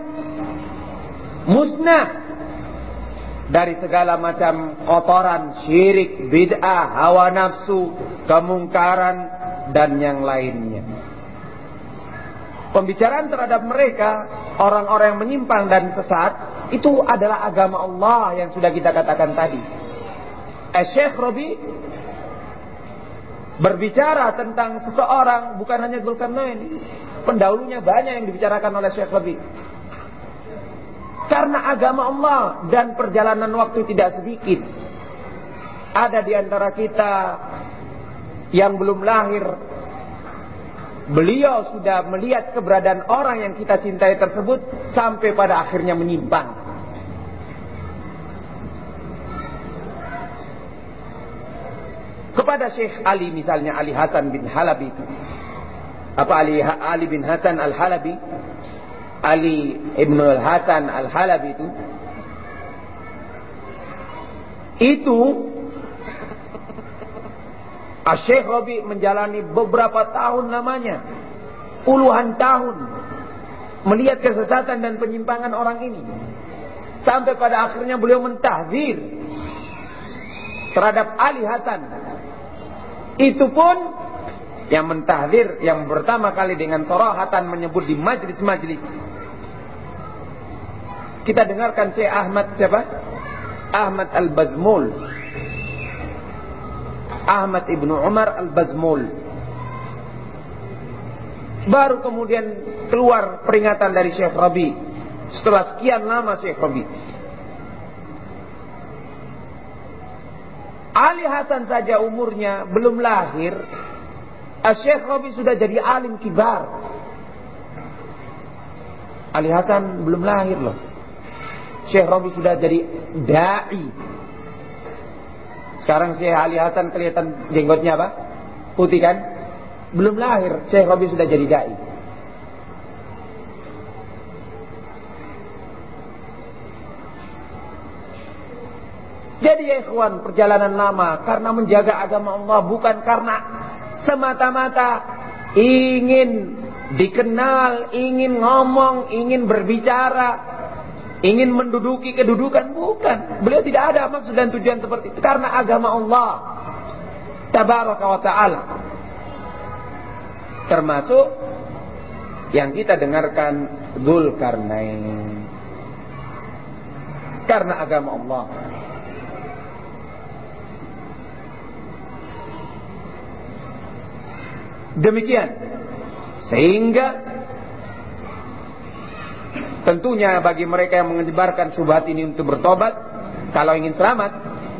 musnah dari segala macam kotoran, syirik, bid'ah, hawa nafsu, kemungkaran dan yang lainnya. Pembicaraan terhadap mereka, orang-orang yang menyimpang dan sesat, itu adalah agama Allah yang sudah kita katakan tadi. Eh, Syekh Robi berbicara tentang seseorang bukan hanya Zulkarnain. Pendahulunya banyak yang dibicarakan oleh Syekh Robi. Karena agama Allah dan perjalanan waktu tidak sedikit. Ada di antara kita yang belum lahir. Beliau sudah melihat keberadaan orang yang kita cintai tersebut sampai pada akhirnya menyimpang. Kepada Syekh Ali misalnya Ali Hasan bin Halabi. Apa Ali Ali bin Hasan Al-Halabi? Ali Ibn Al-Hasan Al-Halabi itu. Itu Syekh Rabi menjalani beberapa tahun namanya puluhan tahun. Melihat kesesatan dan penyimpangan orang ini. Sampai pada akhirnya beliau mentahzir terhadap Ali Hasan itu pun yang mentahdir yang pertama kali dengan sorahatan menyebut di majlis-majlis kita dengarkan Syekh Ahmad siapa? Ahmad Al-Bazmul. Ahmad Ibnu Umar Al-Bazmul. Baru kemudian keluar peringatan dari Syekh Rabi. Setelah sekian lama Syekh Rabi. Ali Hasan saja umurnya belum lahir. Syekh Rabi sudah jadi alim kibar. Ali Hasan belum lahir loh. Syekh Robi sudah jadi da'i. Sekarang Syekh Ali Hasan kelihatan jenggotnya apa? Putih kan? Belum lahir, Syekh Robi sudah jadi da'i. Jadi ya ikhwan, perjalanan lama karena menjaga agama Allah bukan karena semata-mata ingin dikenal, ingin ngomong, ingin berbicara, ingin menduduki kedudukan. Bukan. Beliau tidak ada maksud dan tujuan seperti itu. Karena agama Allah tabaraka wa taala. Termasuk yang kita dengarkan Dzulkarnain. Karena agama Allah demikian sehingga Tentunya bagi mereka yang menyebarkan syubhat ini untuk bertobat, kalau ingin selamat,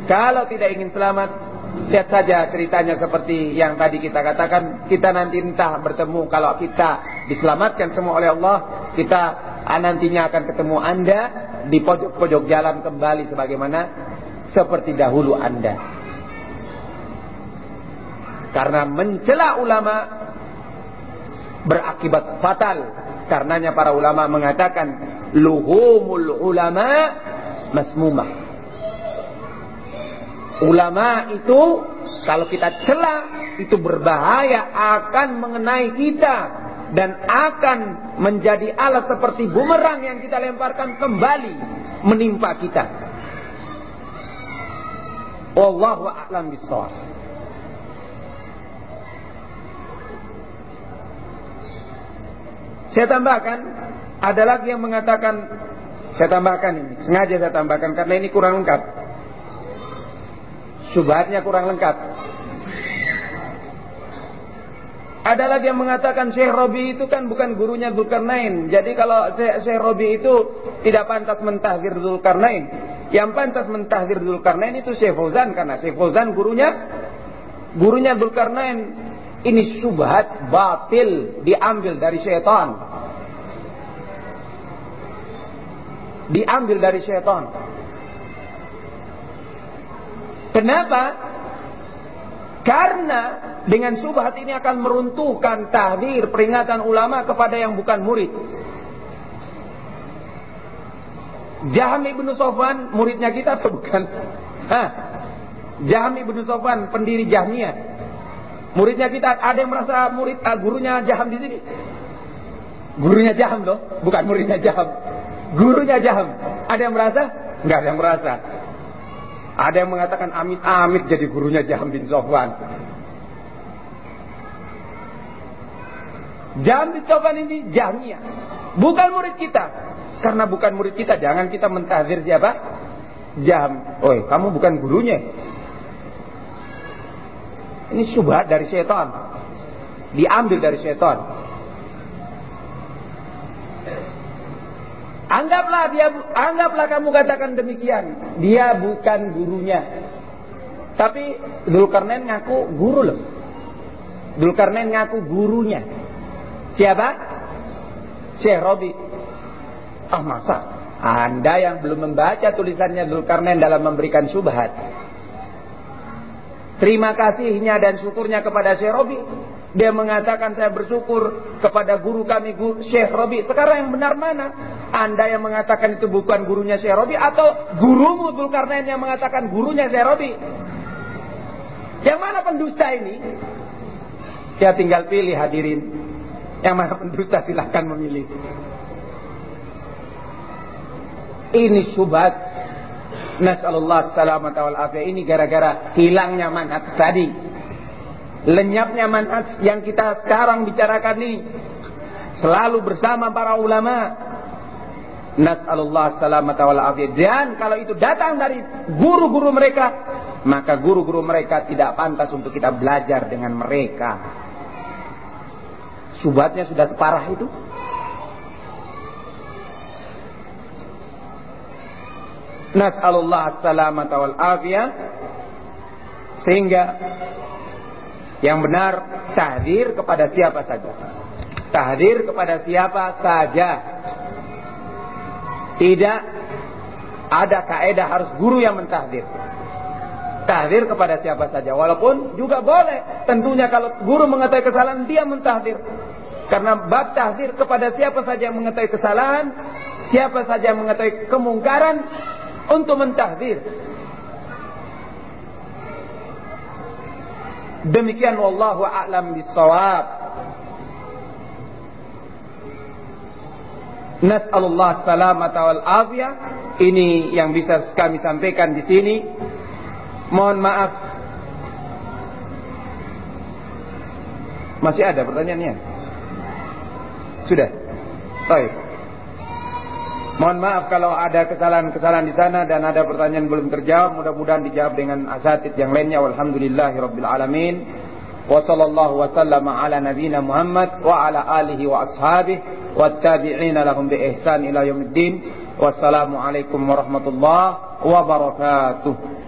kalau tidak ingin selamat, Lihat saja ceritanya seperti yang tadi kita katakan. Kita nanti entah bertemu kalau kita diselamatkan semua oleh Allah. Kita nantinya akan ketemu anda di pojok-pojok jalan kembali sebagaimana seperti dahulu anda. Karena mencela ulama berakibat fatal. Karenanya para ulama mengatakan luhumul ulama masmumah Ulama itu kalau kita celah itu berbahaya akan mengenai kita dan akan menjadi alat seperti bumerang yang kita lemparkan kembali menimpa kita. Wallahu a'lam bishawab. Saya tambahkan, ada lagi yang mengatakan, saya tambahkan ini, sengaja saya tambahkan karena ini kurang lengkap. Subhatnya kurang lengkap. Ada lagi yang mengatakan Syekh Robi itu kan bukan gurunya Zulkarnain. Jadi kalau Syekh Robi itu tidak pantas mentahdir Zulkarnain. Yang pantas mentahdir Zulkarnain itu Syekh Fauzan karena Syekh Fauzan gurunya gurunya Zulkarnain. Ini subhat batil diambil dari syaitan. Diambil dari syaitan. Kenapa? Karena dengan subhat ini akan meruntuhkan tahdir peringatan ulama kepada yang bukan murid. Jaham ibnu Sofwan muridnya kita atau bukan? Hah? Jaham ibnu Sofwan pendiri Jahmiyah. Muridnya kita ada yang merasa murid ah, gurunya Jaham di sini. Gurunya Jaham loh, bukan muridnya Jaham. Gurunya Jaham. Ada yang merasa? Enggak ada yang merasa. Ada yang mengatakan amit-amit jadi gurunya Jaham bin Sofwan. Jaham bin Sofwan ini Jahmiyah. Bukan murid kita. Karena bukan murid kita, jangan kita mentahdir siapa? Jaham. Oh, kamu bukan gurunya. Ini subhat dari setan. Diambil dari setan. Anggaplah dia anggaplah kamu katakan demikian. Dia bukan gurunya. Tapi Dzulkarnain ngaku guru loh. Dzulkarnain ngaku gurunya. Siapa? Syekh Robi. Ah masa? Anda yang belum membaca tulisannya Dzulkarnain dalam memberikan subhat. Terima kasihnya dan syukurnya kepada Syekh Robi. Dia mengatakan saya bersyukur kepada guru kami Syekh Robi. Sekarang yang benar mana? Anda yang mengatakan itu bukan gurunya Syekh Robi atau gurumu Dzulkarnain yang mengatakan gurunya Syekh Robi? Yang mana pendusta ini? Ya tinggal pilih hadirin. Yang mana pendusta silahkan memilih. Ini syubhat. Nas'alullah salamat wal afiyah. Ini gara-gara hilangnya manhaj tadi. Lenyapnya manhaj yang kita sekarang bicarakan ini. Selalu bersama para ulama Nas'alullah salamata wal afiyah. Dan kalau itu datang dari guru-guru mereka, maka guru-guru mereka tidak pantas untuk kita belajar dengan mereka. Subatnya sudah separah itu. Nas'alullah salamata wal afiyah. Sehingga yang benar tahdir kepada siapa saja. Tahdir kepada siapa saja tidak ada kaedah harus guru yang mentahdir. Tahdir kepada siapa saja. Walaupun juga boleh. Tentunya kalau guru mengetahui kesalahan, dia mentahdir. Karena bab tahdir kepada siapa saja yang mengetahui kesalahan, siapa saja yang mengetahui kemungkaran, untuk mentahdir. Demikian wallahu a'lam bisawab. Nas'alullah salamata wal afiyah. Ini yang bisa kami sampaikan di sini. Mohon maaf. Masih ada pertanyaannya? Sudah. Baik. Mohon maaf kalau ada kesalahan-kesalahan di sana dan ada pertanyaan belum terjawab. Mudah-mudahan dijawab dengan asatid yang lainnya. Walhamdulillahirrabbilalamin. wa wasallam ala nabina Muhammad wa ala alihi wa ashabih wa tabi'ina lahum bi ihsan ila yawmiddin. Wassalamualaikum warahmatullahi wabarakatuh.